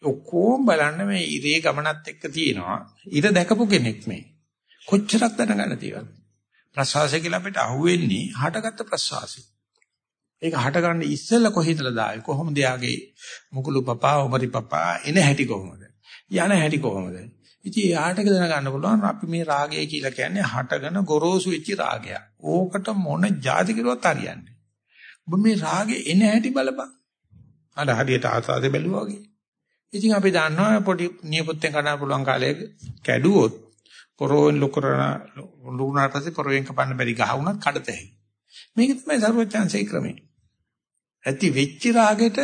ඔක්කොම බලන්න මේ ඉරේ ගමනත් එක්ක තියෙනවා. ඉර දැකපු කෙනෙක් මේ. කොච්චරක් දැනගන්න තියෙනවද? ප්‍රසවාසය කියලා අපිට අහුවෙන්නේ හටගත්ත ප්‍රසවාසය. ඒක හටගන්න ඉස්සෙල්ලා කොහේදලා දායි කොහොමද යාගේ මුකුළු පපා උමරි පපා එන හැටි කොහොමද? යන හැටි කොහොමද? ඉතින් යාටක දැනගන්න පුළුවන් අපි මේ රාගය කියලා කියන්නේ හටගෙන ගොරෝසු වෙච්ච රාගයක්. ඕකට මොන જાති කිරුවත් හරියන්නේ. ඔබ මේ රාගේ එන හැටි බලපන්. අර හරියට ආසාදේ බැලුවා වගේ. ඉතින් අපි දන්නවා පොඩි නියපොත්තෙන් කඩන්න පුළුවන් කාලයක කැඩුවොත් පොරෝෙන් ලොකරන ලුණාට පස්සේ පොරෝෙන් කපන්න බැරි ගහ වුණත් කඩතැයි. මේක තමයි සර්වඥාන්සේ ක්‍රමය. ඇති වෙච්ච රාගෙට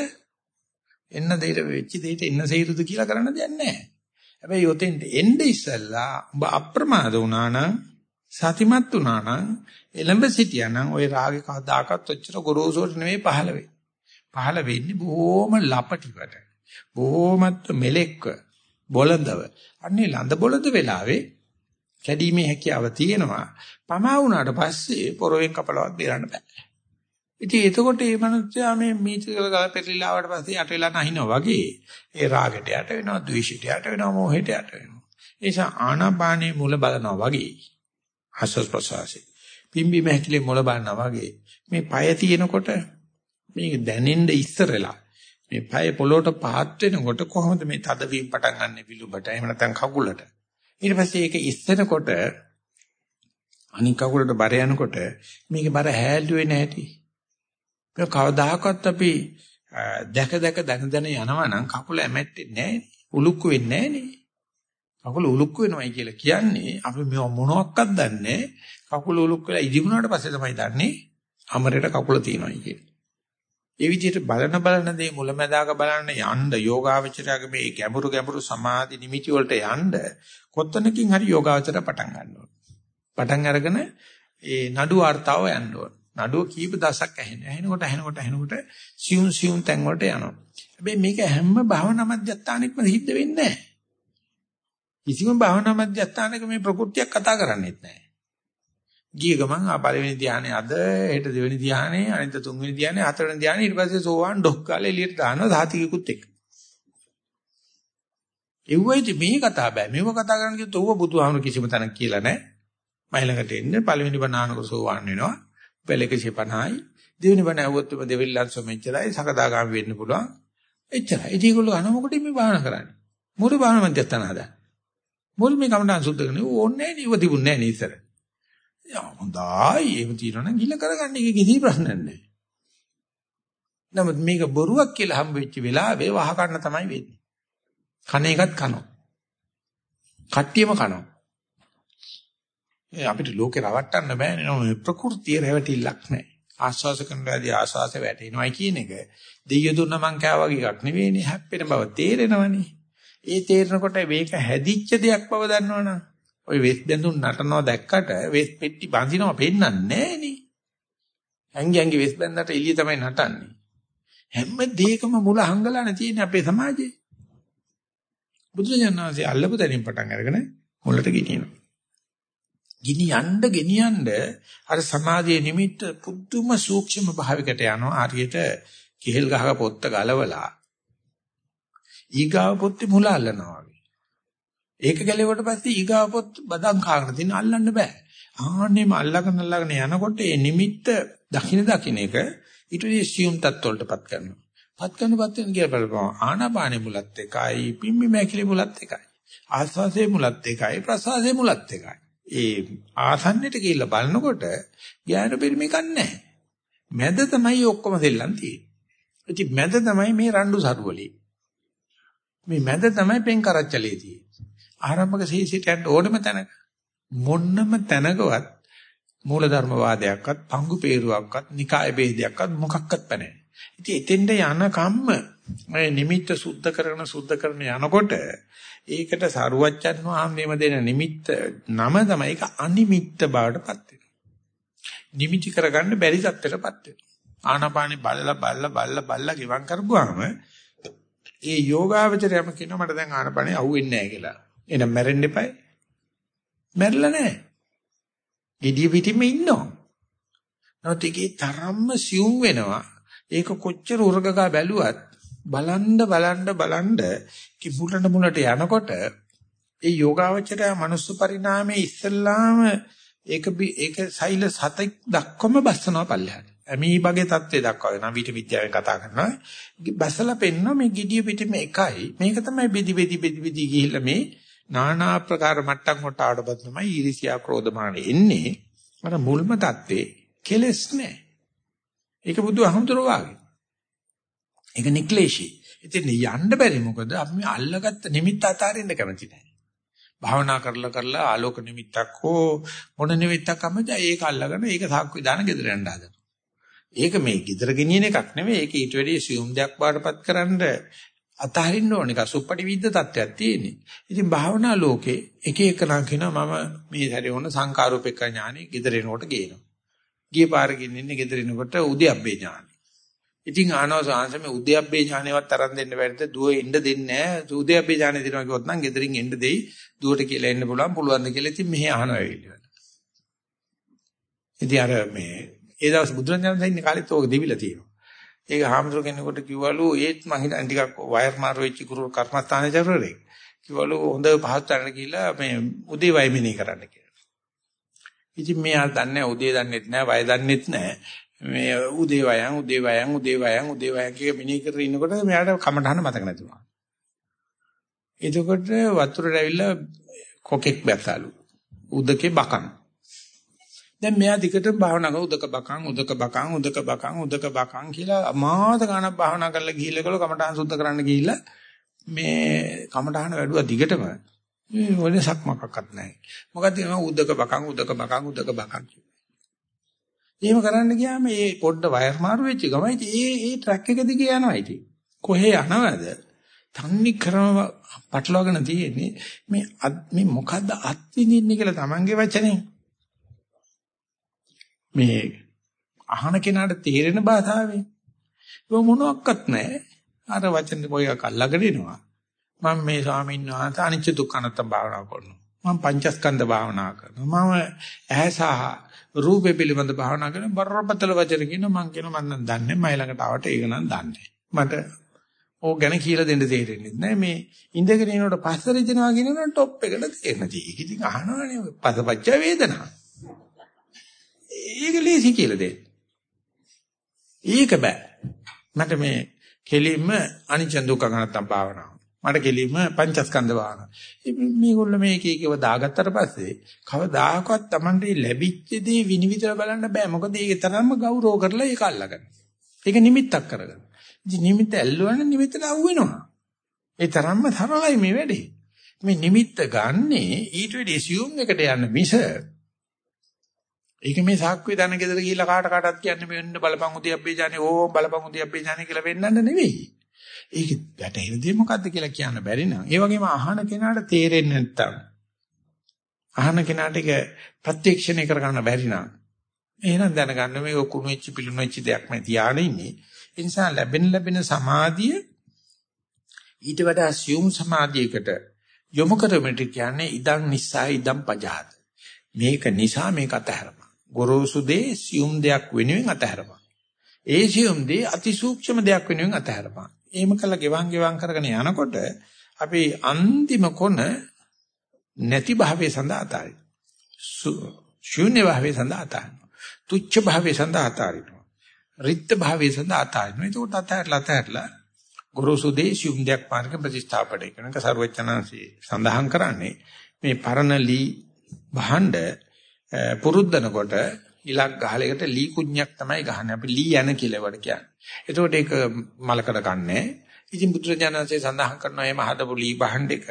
එන්න දෙයට වෙච්ච දෙයට එන්න සේරුද කියලා කරන්න දෙයක් නැහැ. හැබැයි යොතෙන්ට එන්න ඉස්සල්ලා ඔබ අප්‍රමාද වුණා නම් සතිමත් වුණා නම් එළඹ සිටියා නම් ওই රාගේ කවදාකවත් ඔච්චර ගොරෝසුට නෙවෙයි පහළ වෙන්නේ. පහළ වෙන්නේ බොහොම ලපටිවට. බොහොමත් මෙලෙක්ව බොළඳව. අන්නේ ලඳ බොළඳ වෙලාවේ කැඩීමේ හැකියාව තියෙනවා. පමා වුණාට පස්සේ පොරවෙන් කපලවත් බේරන්න බෑ. ඉතින් එතකොට මේ මනුස්සයා මේ මීචකල ගල පෙරලිලා ආවට පස්සේ යට වෙලා නැහිනවා වගේ ඒ රාගයට යට වෙනවා, ද්වේෂයට යට වෙනවා, මෝහයට යට වෙනවා. ඒ නිසා ආනාපානයේ මුල බලනවා වගේ ආස්වාස් ප්‍රසවාසී. පිම්බි මහකිලේ මුල බලනවා වගේ මේ পায় තියෙනකොට මේක දැනෙන්න ඉස්සරලා මේ পায় පොළොට පහත් වෙනකොට කොහොමද මේ තදවීම පටන් ගන්න පිළුබට එහෙම නැත්නම් කකුලට ඊට පස්සේ ඒක ඉස්සෙනකොට අනික කකුලට බර යනකොට මේකේ බර හැල්ලුවේ නැහැටි මේ කවදාකවත් අපි දැක දැක දන දන යනවා නම් කකුල ඇමැට්ටෙන්නේ නැහැ නේ. උලුක්කු වෙන්නේ නැහැ නේ. කකුල උලුක්කු වෙනවයි කියලා කියන්නේ අපි මේ මොනවත්ක්වත් දන්නේ කකුල උලුක්ක වෙලා ඉදිමුණාට පස්සේ තමයි දන්නේ අමරේට කකුල තියෙනවයි කියලා. ඒ විදිහට බලන බලන දේ මුලැමැදාක බලන්න යන්න යෝගාවචරයගේ මේ ගැඹුරු ගැඹුරු සමාධි නිමිති වලට යන්න කොත්තනකින් හරි යෝගාවචරය පටන් ගන්න ඕන. පටන් අරගෙන ඒ නඩු වார்த்தාව යන්න ඕන. නඩුව කීප දසක් ඇහෙන. ඇහෙනකොට ඇහෙනකොට ඇහෙනකොට සියුම් සියුම් තැන් වලට යනවා. හැබැයි මේක හැම භාවනා මධ්‍යස්ථානෙකම සිද්ධ වෙන්නේ නැහැ. කිසිම භාවනා මධ්‍යස්ථානක මේ ප්‍රകൃතියක් කතා කරන්නේත් නැහැ. ගිය ගමන් ආ පළවෙනි ධානයේ අද හෙට දෙවෙනි ධානයේ අනිත් තුන්වෙනි ධානයේ හතරවෙනි ධානයේ ඊට පස්සේ සෝවාන් ඩොක් කාලේ එළියට දානවා සාතිකෙකුත් එක්ක. එව්වයිද මේ කතා බෑ. මේව කතා කරන්න කිව්වොත් ඌව බුදුහාමුදුරු කිසිම තැනක් කියලා නැහැ. මයිලකට එන්න පළවෙනි බණානක සෝවාන් වෙනවා. පෙළ 150යි. දෙවෙනි බණ ඇහුවොත් එම දෙවෙනි ලක්ෂ මෙච්චරයි සකදාගාමි වෙන්න පුළුවන්. එච්චරයි. ඉතින් ඒගොල්ලෝ අන මොකටද මේ භාවනා කරන්නේ? මොකද භාවනා මධ්‍යස්ථාන හදා. මොකද මේ කමඩන් සුද්ධ කරන්නේ? ඕන්නේ නැහැ නේ. ඉව තිබුණේ නැහැ නේ ඉස්සර. යා හොඳයි. එහෙම තියනනම් ගිල කරගන්න එක කිසි ප්‍රශ්නයක් නැහැ. නමුත් මේක බොරුවක් කියලා හම්බ වෙච්ච වෙලාවේ වහ ගන්න තමයි වෙන්නේ. කන එකත් කනවා. කට්ටියම කනවා. ඒ අපිට ලෝකේ රවට්ටන්න බෑනේ නෝ ප්‍රകൃතිය රැවටිල්ලක් නැහැ. ආස්වාස කරනවාදී ආස්වාස වැටෙනවයි කියන එක දෙයිය දුන්න මං කෑවා වගේ එකක් නෙවෙයිනේ හැප්පෙන බව තේරෙනවනේ. ඒ තේරෙනකොට මේක හැදිච්ච දෙයක් බව දන්නවනම් ඔය වෙස් බඳුන් නටනවා දැක්කට වෙස් පෙට්ටි බඳිනවා පෙන්නන්නේ නෑනේ. ඇඟි ඇඟි වෙස් බඳකට එළිය තමයි නටන්නේ. හැම දෙයකම මුල හංගලානේ තියෙන්නේ අපේ සමාජයේ. බුදුසජාණන්සේ අල්ලපු තැනින් පටන් අරගෙන මුලට ගෙනියනවා. ගෙනියන්න ගෙනියන්න අර සමාධියේ නිමිත්ත පුදුම සූක්ෂම භාවයකට යනවා. හරියට කෙහෙල් ගහක පොත්ත ගලවලා ඊගාව පොත්තේ මුල අල්ලනවා වගේ. ඒක ගැලෙවට පස්සේ ඊගාව පොත් බදම් කාගෙන තියෙන අල්ලන්න බෑ. ආන්නේම අල්ලගෙන අල්ලගෙන යනකොට ඒ නිමිත්ත දකින්න දකින්න එක ඊට සියුම් තත්ත්වවලටපත් කරනවා. පත් කරනපත් වෙන කියලා බලපුවම ආනාපානෙ මුලත් එකයි පිම්මි මෑකිලි මුලත් එකයි. ආස්වාසේ මුලත් එකයි ප්‍රසවාසේ මුලත් එකයි. ඒ ආසන්නයට කියලා බලනකොට ඥාන පරිමේකක් නැහැ. මැද තමයි ඔක්කොම දෙල්ලන් තියෙන්නේ. ඉතින් මැද තමයි මේ රණ්ඩු සරුවලේ. මේ මැද තමයි පෙන් කරච්චලේ තියෙන්නේ. ආරම්භක සීසිට යන්න ඕනම තැනක මොන්නම තැනකවත් මූලධර්ම වාදයක්වත් පංගු peerුවක්වත් නිකාය ભેදයක්වත් මොකක්වත් නැහැ. ඉතින් එතෙන්ට යන කම්ම මේ නිමිත්ත සුද්ධ කරන සුද්ධ කරන යනකොට ඒකට සරුවච්චන් වහන්සේම දෙන නිමිත්ත නම තමයි ඒක අනිමිත්ත බවටපත් වෙනවා. නිමිති කරගන්න බැරි තත්ත්වයටපත් වෙනවා. ආනාපානෙ බලලා බලලා බලලා බලලා ගිවන් කරපුවාම ඒ යෝගාවචරයම කියනවා මට දැන් ආනාපානෙ අහුවෙන්නේ නැහැ කියලා. එහෙනම් මැරෙන්න එපායි. මැරිලා නැහැ. gediy pitima ඉන්නවා. නමුත් ඒකේ තරම්ම සියුම් වෙනවා. ඒක කොච්චර උරගගා බැලුවත් බලන්න බලන්න බලන්න කිපුලන මුලට යනකොට ඒ යෝගාවචරය මනුස්ස පරිණාමයේ ඉස්සල්ලාම ඒක ඒක සෛල සතෙක් දක්වම බස්සනවා පල්ලෙහාට. අමීබගේ தත්ත්වය දක්වා වෙනවා විට විද්‍යාවෙන් කතා කරනවා. බසලා පෙන්නවා මේ gediy පිටින් එකයි. මේක තමයි බෙදි බෙදි බෙදි බෙදි ගිහිල්ලා මේ নানা ආකාර මට්ටම් කොට ආඩපත් තමයි ඊර්ෂ්‍යා ක්‍රෝධමාන එන්නේ. අර මුල්ම தත්ත්වේ කෙලස් නැහැ. ඒක බුදු අහමුතුර වාගේ. ඒක නික්ලේශී. ඉතින් යන්න බැරි මොකද අපි අල්ලගත්ත නිමිත්ත අතාරින්න කැමති නැහැ. භාවනා කරලා කරලා ආලෝක නිමිත්තක් හෝ මොන නිමිත්තක් අමද ඒක අල්ලගෙන ඒක සාක්කු දාන ගෙදර යන්න හදනවා. ඒක මේ ගෙදර ගෙනියන එකක් නෙවෙයි ඒක ඊට වැඩිය සියුම් දෙයක් බාටපත් කරන්න අතහරින්න ඕන එක සුප්පටි විද්ද තත්ත්වයක් තියෙන්නේ. ඉතින් භාවනා ලෝකේ එක එක නම් කියනවා මම මේ හැරේ වුණ සංකාරූපේක ඥානෙ ගෙදර එනකොට ගේනවා. ගිය පාර ගෙනින්නේ ගෙදර එනකොට උද්‍යප්පේ ඥානෙ. ඉතින් ආනව සාංශ මේ උද්‍යප්පේ ඥානෙවත් තරන් දෙන්න බැරිද දුව එන්න දෙන්නේ නැහැ. උද්‍යප්පේ ඥානෙ දෙනවා කිව්වොත් නම් ගෙදරින් එන්න දෙයි. දුවට කියලා එන්න පුළුවන් පුළුවන් ද කියලා ඉතින් මෙහෙ අහනවා ඇවිල්ලා. ඉතින් අර මේ ඒ දවස් බුදුරජාණන් දෙන්නේ කාලෙත් ඕක දෙවිලා තියෙනවා. ඒක හාමුදුර කෙනෙකුට කිව්වලු ඒත් මං හිතන්නේ ටිකක් වයර් මාරු වෙච්ච කුරු කර්මස්ථානේ ජරුරේ. කිව්වලු හොඳ පහත් තැනකට ගිහිල්ලා මේ උදේ වය මෙනේ කරන්න කියලා. ඉතින් මෙයා දන්නේ උදේ දන්නෙත් නෑ වය දන්නෙත් නෑ. මේ උදේ වයන් උදේ වයන් උදේ වයන් උදේ වයන් කිය මෙනේ කරගෙන ඉන්නකොට මෙයාට කමටහන මතක නැති වුණා. එතකොට වතුරට ඇවිල්ලා කොකෙක් බැස්සලු. උදකේ බකන්. දැන් මෙයා දිගටම භාවනා කරන උදක බකන් උදක බකන් උදක බකන් උදක බකන් කියලා අමාත ගණන් භාවනා කරලා ගිහිල්ලා කළා කමඨාන් සුද්ධ කරන්න ගිහිල්ලා මේ කමඨාන වැඩුවා දිගටම මේ වෙනසක් මොකක්වත් නැහැ. මොකද මේ උදක බකන් උදක බකන් උදක බකන් එහෙම කරන්න ගියාම මේ පොඩ්ඩ වයර් මාරු වෙච්ච ගමයි ඒ ඒ ට්‍රැක් එක දිගේ යනවා ඉතින්. කොහේ යනවද? තන්නේ කරම පටලවාගෙන තියෙන්නේ මේ මේ මොකද්ද අත්විඳින්නේ කියලා Tamange වචනේ. මේ අහන කෙනාට තේරෙන භාෂාවෙන් ඒක මොනවත් නැහැ. අර වචන පොයක් අල්ලගෙන එනවා. මම මේ ස්වාමීන් වහන්සේ අනිච්ච දුක්ඛ අනත්ත භාවනා කරනවා. මම පංචස්කන්ධ භාවනා කරනවා. මම ඇහැසහ රූපේ පිළිබඳ භාවනා කරන බරපතල වචන කියන මම කියන මම නම් දන්නේ මයි ළඟට ආවට ඒක නම් දන්නේ. මට ඕක ගැන කියලා දෙන්න තේරෙන්නේ නැහැ. මේ ඉඳගෙන ඉනකොට පස්සට දෙනවා කියන එක টොප් එකට තේරෙන්නේ. ඒක ඉතින් අහනවනේ පසපච්ච වේදනා. ඒක ලේසි කියලා දෙන්න. ඒක බෑ. මට මේ කෙලින්ම අනිච්ච දුක්ඛ ගන්නත්තම් භාවනාව. මට කෙලින්ම පංචස්කන්ධ භාවනාව. මේගොල්ලෝ මේක එකව දාගත්තට පස්සේ කවදාකවත් Tamande ලැබිච්ච දේ විනිවිදලා බලන්න බෑ. මොකද ඒක තරම්ම ගෞරව කරලා ඒක අල්ලගන්න. ඒක නිමිත්තක් කරගන්න. ඉතින් නිමිත්ත ඇල්ලුවනම් නිමිත්තට අහු වෙනවා. ඒ තරම්ම තරලයි මේ වැඩේ. මේ නිමිත්ත ගන්නේ ඊට වෙඩි assume එකට යන්න මිස ඒක මේ සාක්කුවේ දන ගෙදර ගිහිල්ලා කාට කාටත් කියන්නේ මේ වෙන්න බලපං උදියබ්බේ ජානේ ඕ බලපං උදියබ්බේ ජානේ කියලා වෙන්නන්න නෙවෙයි. ඒක වැටහෙන දේ මොකද්ද කියලා කියන්න බැරි නම් ඒ වගේම අහන කෙනාට තේරෙන්නේ නැත්තම් අහන කෙනාට ඒක ප්‍රත්‍යක්ෂණය කරගන්න බැරි නම් එහෙනම් දැනගන්න මේක කුණු වෙච්ච පිළුණු වෙච්ච දෙයක් නේ තියාගෙන ඉන්නේ. ඒ නිසා ලැබෙන ලැබෙන සමාධිය ඊට වඩා assume සමාධියකට යොමු කරමිට කියන්නේ ඉදන් නිසා ඉදන් පජාත. මේක නිසා මේක අතහැරපන්. ගොරෝසු දේ assume දෙයක් වෙනුවෙන් අතහැරපන්. ඒ assume දේ අතිසූක්ෂම දෙයක් වෙනුවෙන් අතහැරපන්. එහෙම කළා ගෙවන් ගෙවන් කරගෙන යනකොට අපි අන්තිම කොන නැති භාවයේ සඳහා අතාරින. ශූන්‍ය භාවයේ සඳහා අතාරින. තුච්ඡ භාවයේ සඳහා අතාරින. රිත් භාවයේ සඳහා අතාරින. ඒකට අතාරලා අතාරලා ගුරුසු දේශුම් දෙයක් මාර්ග ප්‍රතිස්ථාපණය කරනක ਸਰවචනanse සඳහන් කරන්නේ මේ පරණලි භාණ්ඩ පුරුද්දනකොට ඉලක් ගහලයකට ලී කුණ්‍යක් තමයි ගහන්නේ. අපි ලී යන කියලා වට කියන්නේ. එතකොට ඒක මලකඩ කන්නේ. ඉතින් බුදුරජාණන්සේ සඳහන් කරනවා මේ හදපු ලී භාණ්ඩ එක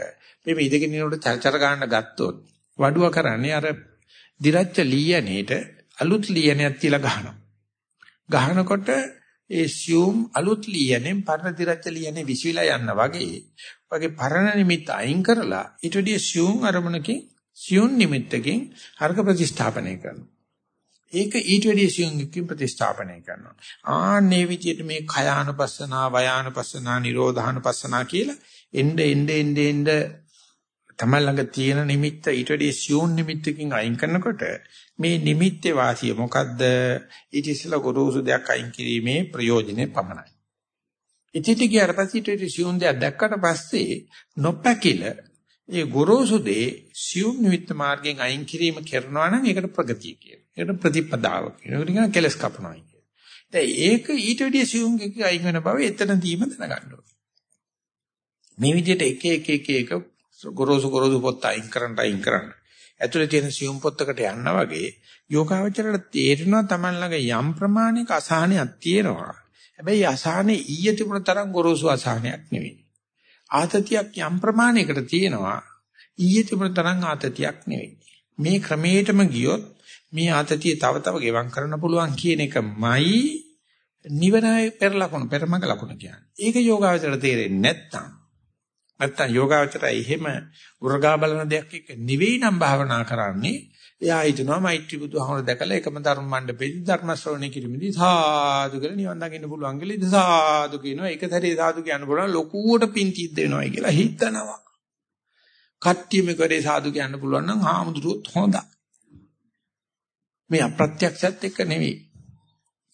මේ ඉදගෙන ඉනකොට චර්චර ගන්න ගත්තොත් වඩුව කරන්නේ අර දිරච්ච ලීයනේට අලුත් ලීයනයක් තියලා ගහනවා. ගහනකොට ඒ සියුම් අලුත් ලියනෙන් පරණ දිරච්ච ලියනේ විශ්විලා යන්න වගේ වගේ පරණ නිමිත්ත අයින් කරලා ඊට වඩා සියුම් අරමුණකින් සියුම් නිමිත්තකින් හර්ග ප්‍රතිස්ථාපනය කරනවා. ඒක ඊට වඩා සියුම් එකකින් ප්‍රතිස්ථාපනය කරනවා. ආන්නේ විදිහට මේ කයානුපස්සනා, වයානුපස්සනා, නිරෝධානුපස්සනා කියලා එnde එnde එnde එnde තමයි ළඟ තියෙන නිමිත්ත ඊට වඩා සියුම් නිමිත්තකින් අයින් කරනකොට මේ නිමිත්තේ වාසිය මොකද්ද? ඊට ඉස්සෙල්ලා ගොරෝසු දෙයක් අයින් කිරීමේ ප්‍රයෝජනේ පමණයි. ඉතින් ගියාට පස්සේ ඊට සියුම් දෙයක් දැක්කට පස්සේ නොපැකිල ඒ ගොරෝසු දේ සියුම් නිමිත්ත මාර්ගයෙන් අයින් කිරීම කරනවා නම් ඒකට ප්‍රගතිය කියනවා. ඒකට ප්‍රතිපදාව කියනවා. ඒකට කියන කෙලස් කපනවා කියනවා. දැන් ඒක ඊට වැඩිය සියුම් එකක අයින් වෙන බව එතනදීම දැනගන්න ඕනේ. මේ විදිහට එක එක එක එක ගොරෝසු ගොරෝසු පොත් අයින් කරන්න අයින් කරන්න ඇතුලේ තියෙන සියුම් පොත්තකට යන්න වගේ යෝගාවචරයට තේරෙනවා Taman ළඟ යම් ප්‍රමාණික අසහනයක් තියෙනවා. හැබැයි අසහනේ ඊයේ තිබුණ තරම් ගොරෝසු අසහනයක් නෙවෙයි. ආතතියක් යම් ප්‍රමාණයකට තියෙනවා. ඊයේ තිබුණ තරම් ආතතියක් නෙවෙයි. මේ ක්‍රමයටම ගියොත් මේ ආතතිය තව තව ගෙවම් කරන්න පුළුවන් කියන එකමයි නිවනයි පෙර ලකුණු පෙරමග ලකුණු කියන්නේ. ඒක යෝගාවචරයට තේරෙන්නේ නැත්නම් නැත්තම් යෝගාවචරය එහෙම උරගා බලන දෙයක් එක්ක නෙවෙයි නම් භාවනා කරන්නේ. එයා හිතනවා මෛත්‍රී බුදුහමර දැකලා එකම ධර්ම මණ්ඩපෙදි ධර්ම ශ්‍රවණය කිරීමේදී සාදු කියලා නිවන් දකින්න පුළුවන් කියලා ඉත සාදු කියනවා. එක සැරේ සාදු කියන්න පුළුවන් ලොකුවට පින් තිද්ද වෙනවයි කියලා හිතනවා. කට්ටියම කරේ සාදු කියන්න පුළුවන් නම් හාමුදුරුවොත් හොඳයි. මේ අප්‍රත්‍යක්ෂත් එක්ක නෙවෙයි.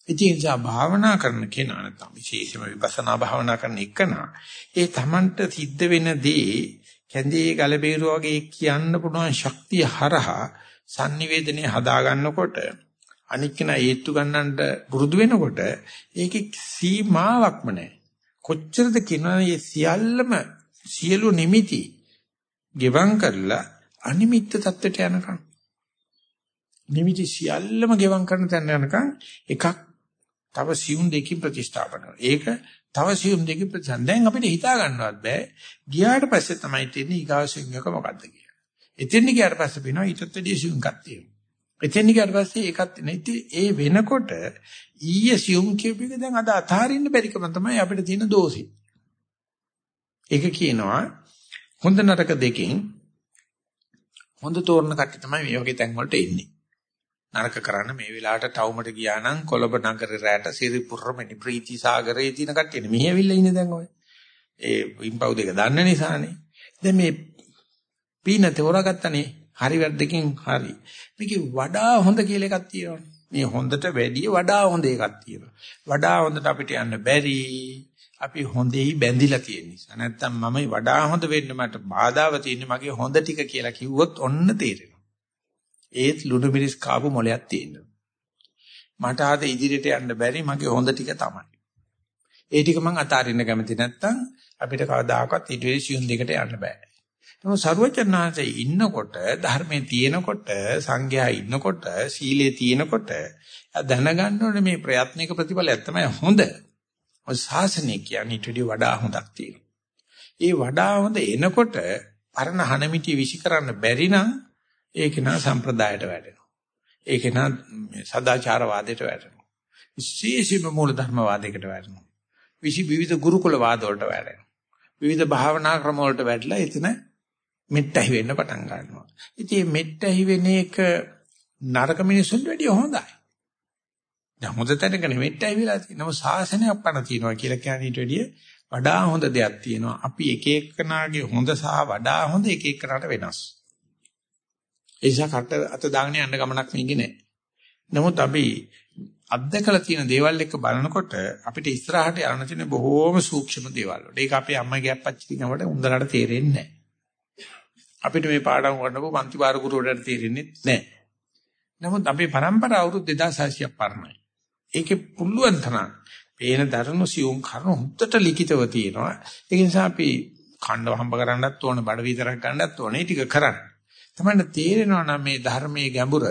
ඉතින් ඒ භාවනා කරන කෙනා නැත්නම් විශේෂම විපස්සනා භාවනා කරන එකනා ඒ Tamanට සිද්ධ වෙන දේ කැඳේ ගල බේරුව වගේ කියන්න පුළුවන් ශක්තිය හරහා sannivedanaye හදා ගන්නකොට අනික් කෙනා හේතු ගන්නට පුරුදු වෙනකොට ඒකේ සීමාවක්ම නැහැ කොච්චරද කියනවා මේ සියල්ලම සියලු නිමිති ගෙවම් කරලා අනිමිත්ත தත්වයට යනකම් නිමිති සියල්ලම ගෙවම් කරන තැන යනකම් එකක් තව සියුම් දෙකකින් ප්‍රතිස්ථාපන කරනවා. ඒක තව සියුම් දෙකකින් ප්‍රතිස්ථාපන. දැන් අපිට හිතා ගන්නවත් බෑ. ගියාට පස්සේ තමයි තේරෙන්නේ ඊගාසියුම් එක මොකද්ද කියලා. එතෙන් ගියාට පස්සේ වෙනවා ඊටත් වැඩිය සියුම් එකක් තියෙනවා. එතෙන් ගියාට පස්සේ ඒකත් නැති ඒ වෙනකොට ඊයේ සියුම් කියපු එක දැන් අද අතාරින්න බැරිකම තමයි අපිට තියෙන දෝෂේ. ඒක කියනවා හොඳ නරක දෙකෙන් හොඳ තෝරන කට්ටිය තමයි මේ වගේ තැන් වලට එන්නේ. නරක කරන්න මේ වෙලාවට ටවුමට ගියා නම් කොළඹ නගරේ රැට සිරිපුරමෙනි ප්‍රීති සාගරේ තියෙන කට්ටියනේ මෙහි ඇවිල්ලා ඉන්නේ දැන් ඔය. ඒ විම්පව් දෙක දන්න නිසානේ. දැන් මේ පීන තෝරාගත්තනේ හරි වැරද්දකින් හරි. මේකේ වඩා හොඳ කියලා එකක් තියෙනවා. මේ හොඳට වැඩිය වඩා හොඳ එකක් තියෙනවා. වඩා හොඳට අපිට යන්න බැරි. අපි හොඳෙහි බැඳිලා තියෙන නිසා. නැත්තම් මම වඩා හොඳ වෙන්න මට බාධාව තියෙන්නේ මගේ හොඳ ටික කියලා කිව්වොත් ඔන්න තේරෙනවා. ඒත් ලුණු මිරිස් කාපු මොලයක් තියෙනවා. මට ආද ඉදිරියට යන්න බැරි මගේ හොඳ ටික තමයි. ඒ ටික මං අතාරින්න කැමති නැත්තම් අපිට කවදාකවත් ඊට වෙලී සියුම් දෙකට යන්න බෑ. නමුත් ਸਰවචන්නාංශයේ ඉන්නකොට ධර්මයේ තියෙනකොට සංඝයා ඉන්නකොට සීලයේ තියෙනකොට දැනගන්න ඕනේ මේ ප්‍රයත්නික ප්‍රතිඵලයක් තමයි හොඳ. ඔය ශාසනය කියන්නේ ඊට වඩා හොඳක් තියෙනවා. ඒ වඩා හොඳ එනකොට පරණ හනමිටි විසි කරන්න බැරි නම් ඒක නා සම්ප්‍රදායට වැටෙනවා. ඒක නා සදාචාරවාදයට වැටෙනවා. විශේෂයෙන්ම මූලධර්මවාදයකට වැටෙනවා. විසි විවිධ ගුරුකුල වාද වලට වැටෙනවා. විවිධ භාවනා ක්‍රම වලට වැටලා එතන මෙට්ටහි වෙන්න පටන් ගන්නවා. ඉතින් මේ මෙට්ටහි වෙන එක නරක මිනිසුන්ට වැඩිය හොඳයි. දැන් හොඳ තැනක මෙට්ටහි වෙලා තියෙනවා. ශාසනයක් පණ තියෙනවා කියලා කියන්නේ ඊට වැඩිය වඩා හොඳ දෙයක් තියෙනවා. අපි එක එක්කනාගේ හොඳ සහ වඩා හොඳ එක එක්කනට වෙනස්. ඒ නිසා කට අත දාගෙන යන්න ගමනක් මේකේ නැහැ. නමුත් අපි අත්දකලා තියෙන දේවල් එක්ක බලනකොට අපිට ඉස්සරහට යන්න තියෙන බොහෝම සූක්ෂම දේවල් වල. ඒක අපේ අම්මගේ අප්පච්චි කෙනෙකුට උන්දලට තේරෙන්නේ නැහැ. අපිට මේ පාඩම් කරනකො පන්ති පාර ගුරුවරයාට තේරෙන්නේ නැහැ. නමුත් අපේ પરම්පරාව අවුරුදු 2600ක් පරණයි. ඒකේ පුළුවන් තරම් පේන දරණු සියුම් කරුණු හුත්තට ලිඛිතව තියෙනවා. ඒ නිසා අපි ඛණ්ඩව හම්බ කරන්නත් ඕන, බඩ විතරක් ගන්නත් ඕනේ ටික කරන්න. තමයි තේරෙනවා නම් මේ ධර්මයේ ගැඹුර,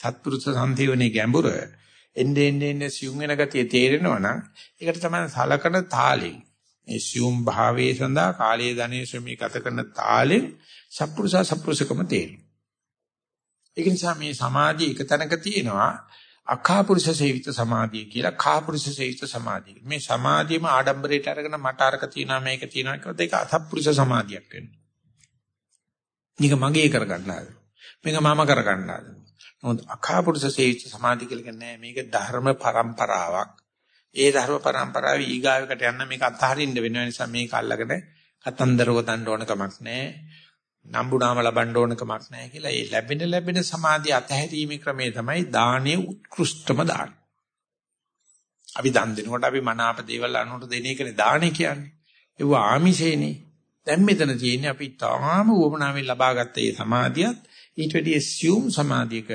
සත්පුරුෂ සම්තිවනේ ගැඹුර එන්නේ එන්නේ සියුම් වෙන ගතිය තේරෙනවා නම් ඒකට තමයි සලකන තාලෙන් මේ සියුම් භාවයේ සඳහා කාලයේ ධනේ ශ්‍රමී ගත කරන තාලෙන් සත්පුරුෂ සත්පුරුෂකම තේරෙනවා. ඒක නිසා මේ සමාධිය එක තැනක තියෙනවා අඛාපුරුෂ සේවිත සමාධිය කියලා කාපුරුෂ සේවිත සමාධිය. මේ සමාධියම ආඩම්බරයට අරගෙන මට අරක තියනවා මේක තියනවා කියොත් ඒක අසත්පුරුෂ සමාධියක් වෙනවා. මේක මගේ කරගන්න මේක මම කරගන්න හදනවා. අඛාපුරුෂ සේවිත සමාධිය කියලා කියන්නේ මේක ධර්ම પરම්පරාවක්. ඒ ධර්ම પરම්පරාව ඊගාවකට යන්න මේක අත්හරින්න වෙන නිසා මේක අල්ලගෙන කතන්දර ගොතන්න ඕන කමක් නැහැ. නම්බුනාම ලබන්න ඕන කමක් නැහැ කියලා ඒ ලැබෙන ලැබෙන සමාධිය අතහැරීමේ ක්‍රමය තමයි දානයේ උත්කෘෂ්ඨම දාන. අපි දන් දෙනකොට අපි මනාප දේවල් අනුන්ට දෙන එකනේ දාන කියන්නේ. ඒව ආමිෂේනේ. දැන් මෙතන තියෙන්නේ අපි තාම වමනාවෙන් ලබාගත්ත ඒ සමාධියත් ඊට වැඩි assume සමාධියක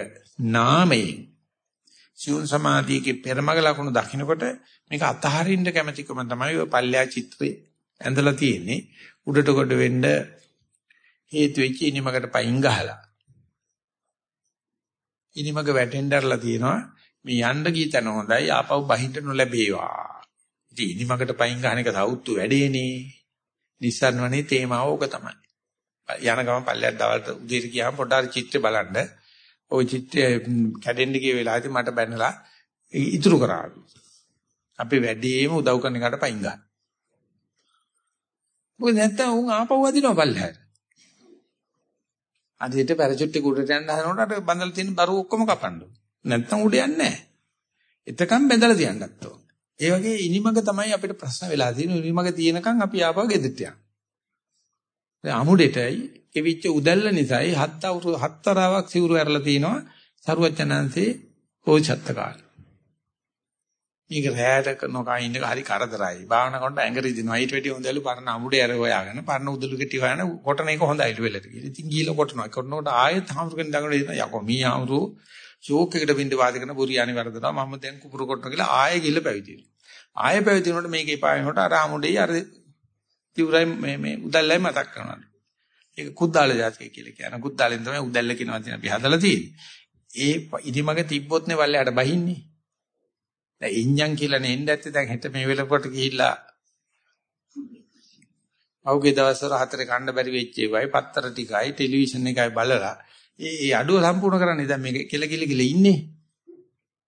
නාමයෙන්. සියුම් සමාධියගේ පෙරමග ලකුණු දකින්නකොට මේක අතහරින්න කැමැතිකම තමයි ඔය පල්ලෑ චිත්‍රේ ඇඳලා තියෙන්නේ. උඩට කොට වෙන්න හේතු වෙච්ච ඉනිමකට පයින් ගහලා. ඉනිමක වැටෙන්නදලා තියෙනවා. මේ යන්න ගිය තැන හොඳයි ආපහු බහින්න නොලැබේවා. ඉතින් ඉනිමකට පයින් ගහන එක සවුත්තු වැඩේනේ. නිස්සාරණවනේ තේමාව ඕක තමයි. යන ගමන් පල්ලයට දවල්ට උදේට ගියාම පොඩ්ඩක් චිත්‍රය බලන්න. ওই චිත්‍රය කැඩෙන්න ගිය වෙලාවදී මට බැනලා ඉතුරු කරා අපි වැඩිම උදව් කරන එකට පයින් ගන්න. මොකද නැත්තම් උන් ආපහු වදිනවා පල්ලයට අදිට පැරචුට්ටි කුඩට යන්න හදනකොට අර බඳලා තියෙන බරු ඔක්කොම කපන්න නැත්තම් උඩ යන්නේ නැහැ. එතකම් බැඳලා තියන්නත් ඕන. ඒ වගේ ඉනිමග තමයි අපිට ප්‍රශ්න වෙලා තියෙන්නේ. ඉනිමග තියෙනකන් අපි ආපහු ගෙදරට යනවා. දැන් අමුඩෙටයි කෙවිච්ච උදැල්ල නිසායි හත් අවුරුදු හතරාවක් සිවුරු ඇරලා තිනවා සරුවචනන්සේ හෝචත්ත කාලේ. මේක රැයට නොකා ඉන්න හරි කරදරයි. භාවනා කරනකොට ඇඟ රිදිනවා. ඊට වැඩි හොඳලු පරණ අමුඩේ අර හොයාගෙන පරණ උදළු කෙටි හොයන කොටන එක හොඳයි වෙලට කියලා. ඉතින් ගිහලා කොටනවා. කොටනකොට ආයෙත් හාමුදුරගෙන දඟන දෙනවා. යකෝ මී හාමුදුරු ෂෝක් එකට බින්ද වාද කරන බුරියානි වරදනවා. මම දැන් කුපුරු කොටන කියලා ආයෙ ගිහලා පැවිදි වෙනවා. ආයෙ පැවිදි වෙනකොට මේක එපා වෙනකොට අර අමුඩේ අර තිවුරයි මේ මේ උදැල්ලයි මතක් කරනවා. ඒක කුද්දාල ජාතිය කියලා කියන. කුද්දාලෙන් තමයි උදැල්ල කියනවා තියෙන අපි හදලා තියෙන්නේ. ඒ ඉදිමග තිබ්බොත් නේ වල්ලයට බහින්නේ. දැන් ඉන්ජන් කියලා නේ එන්න ඇත්තේ දැන් හෙට මේ වෙලකට ගිහිල්ලා අවුගේ දවස්වල හතරේ කන්න බැරි වෙච්ච ඒවයි පත්තර ටිකයි ටෙලිවිෂන් එකයි බලලා ඒ ඒ අඩුව සම්පූර්ණ කරන්නේ දැන් මේක කෙල කෙල කෙල ඉන්නේ.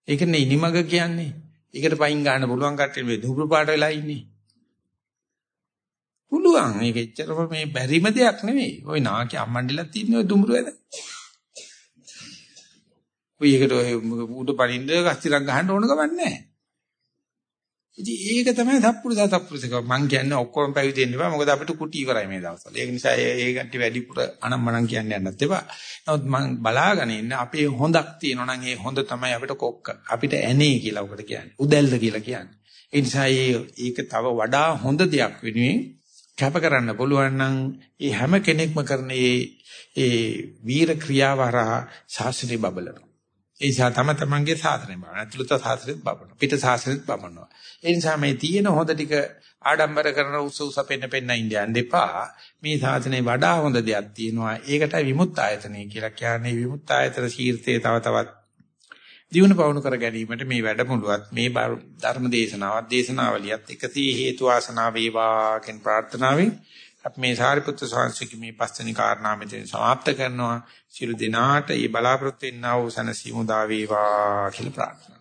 ඒකනේ ඉනිමග කියන්නේ. ඒකට පයින් ගන්න පුළුවන් කට්ටිය මේ දුබ්රු පාට වෙලා ඉන්නේ. පුළුවන්. මේක එච්චරම මේ බැරිම දෙයක් නෙවෙයි ওই නාකි අම්මන්ඩිලක් තියෙන ඔය දුඹුරු වැඩ. ඔය එකට ඔය උඩ පරින්ද කස්තිරක් ගහන්න ඕන ගමන් නැහැ. ඉතින් ඒක තමයි සත්පුරුෂ සත්පුරුෂක මං කියන්නේ ඔක්කොම පැවිදි වෙන්න එපා මොකද අපිට කුටි ඉවරයි මේ දවස්වල. ඒක නිසා ඒ කට්ටි වැඩිපුර අනම්මනම් කියන්න යන්නත් එපා. නමුත් මං බලාගෙන ඉන්න අපේ හොඳක් තියෙනවා නම් ඒ හොඳ තමයි අපිට කොක්ක. අපිට ඇනේ කියලා උකට කියන්නේ. උදැල්ල කියලා කියන්නේ. ඒ නිසා ඒක තව වඩා හොඳ දෙයක් වෙනුවෙන් කැප කරන්න පුළුවන් නම් ඒ හැම කෙනෙක්ම කරන ඒ ඒ වීර ක්‍රියාව හරහා ශාසනය බබලනවා. ඒ නිසා තම තමන්ගේ සාසනය බලන. අතුලත සාසනෙත් බලනවා. පිට සාසනෙත් බලනවා. ඒ නිසා මේ තියෙන හොඳ ටික ආඩම්බර කරන උස උස පෙන්න පෙන්න ඉන්දියන් දෙපා මේ සාසනේ වඩා හොඳ දෙයක් තියෙනවා. ඒකටයි විමුක්ත ආයතනය කියලා කියන්නේ. විමුක්ත ආයතන ශීර්ෂයේ තව තවත් දියුණු පවුණු කර ගැනීමට මේ වැඩමුළුවත් මේ ධර්ම දේශනාවත් දේශනාවලියත් එකසී හේතු වාසනා වේවා කියන ප්‍රාර්ථනාවෙන් අපි මේ සාරිපුත්‍ර ස්වාමීන් මේ පස්වෙනි කාරණා මෙතන සමාප්ත කරනවා. සියලු දෙනාට මේ බලාපොරොත්තු වෙනා වූ සනසීමු දා වේවා කියලා ප්‍රාර්ථනා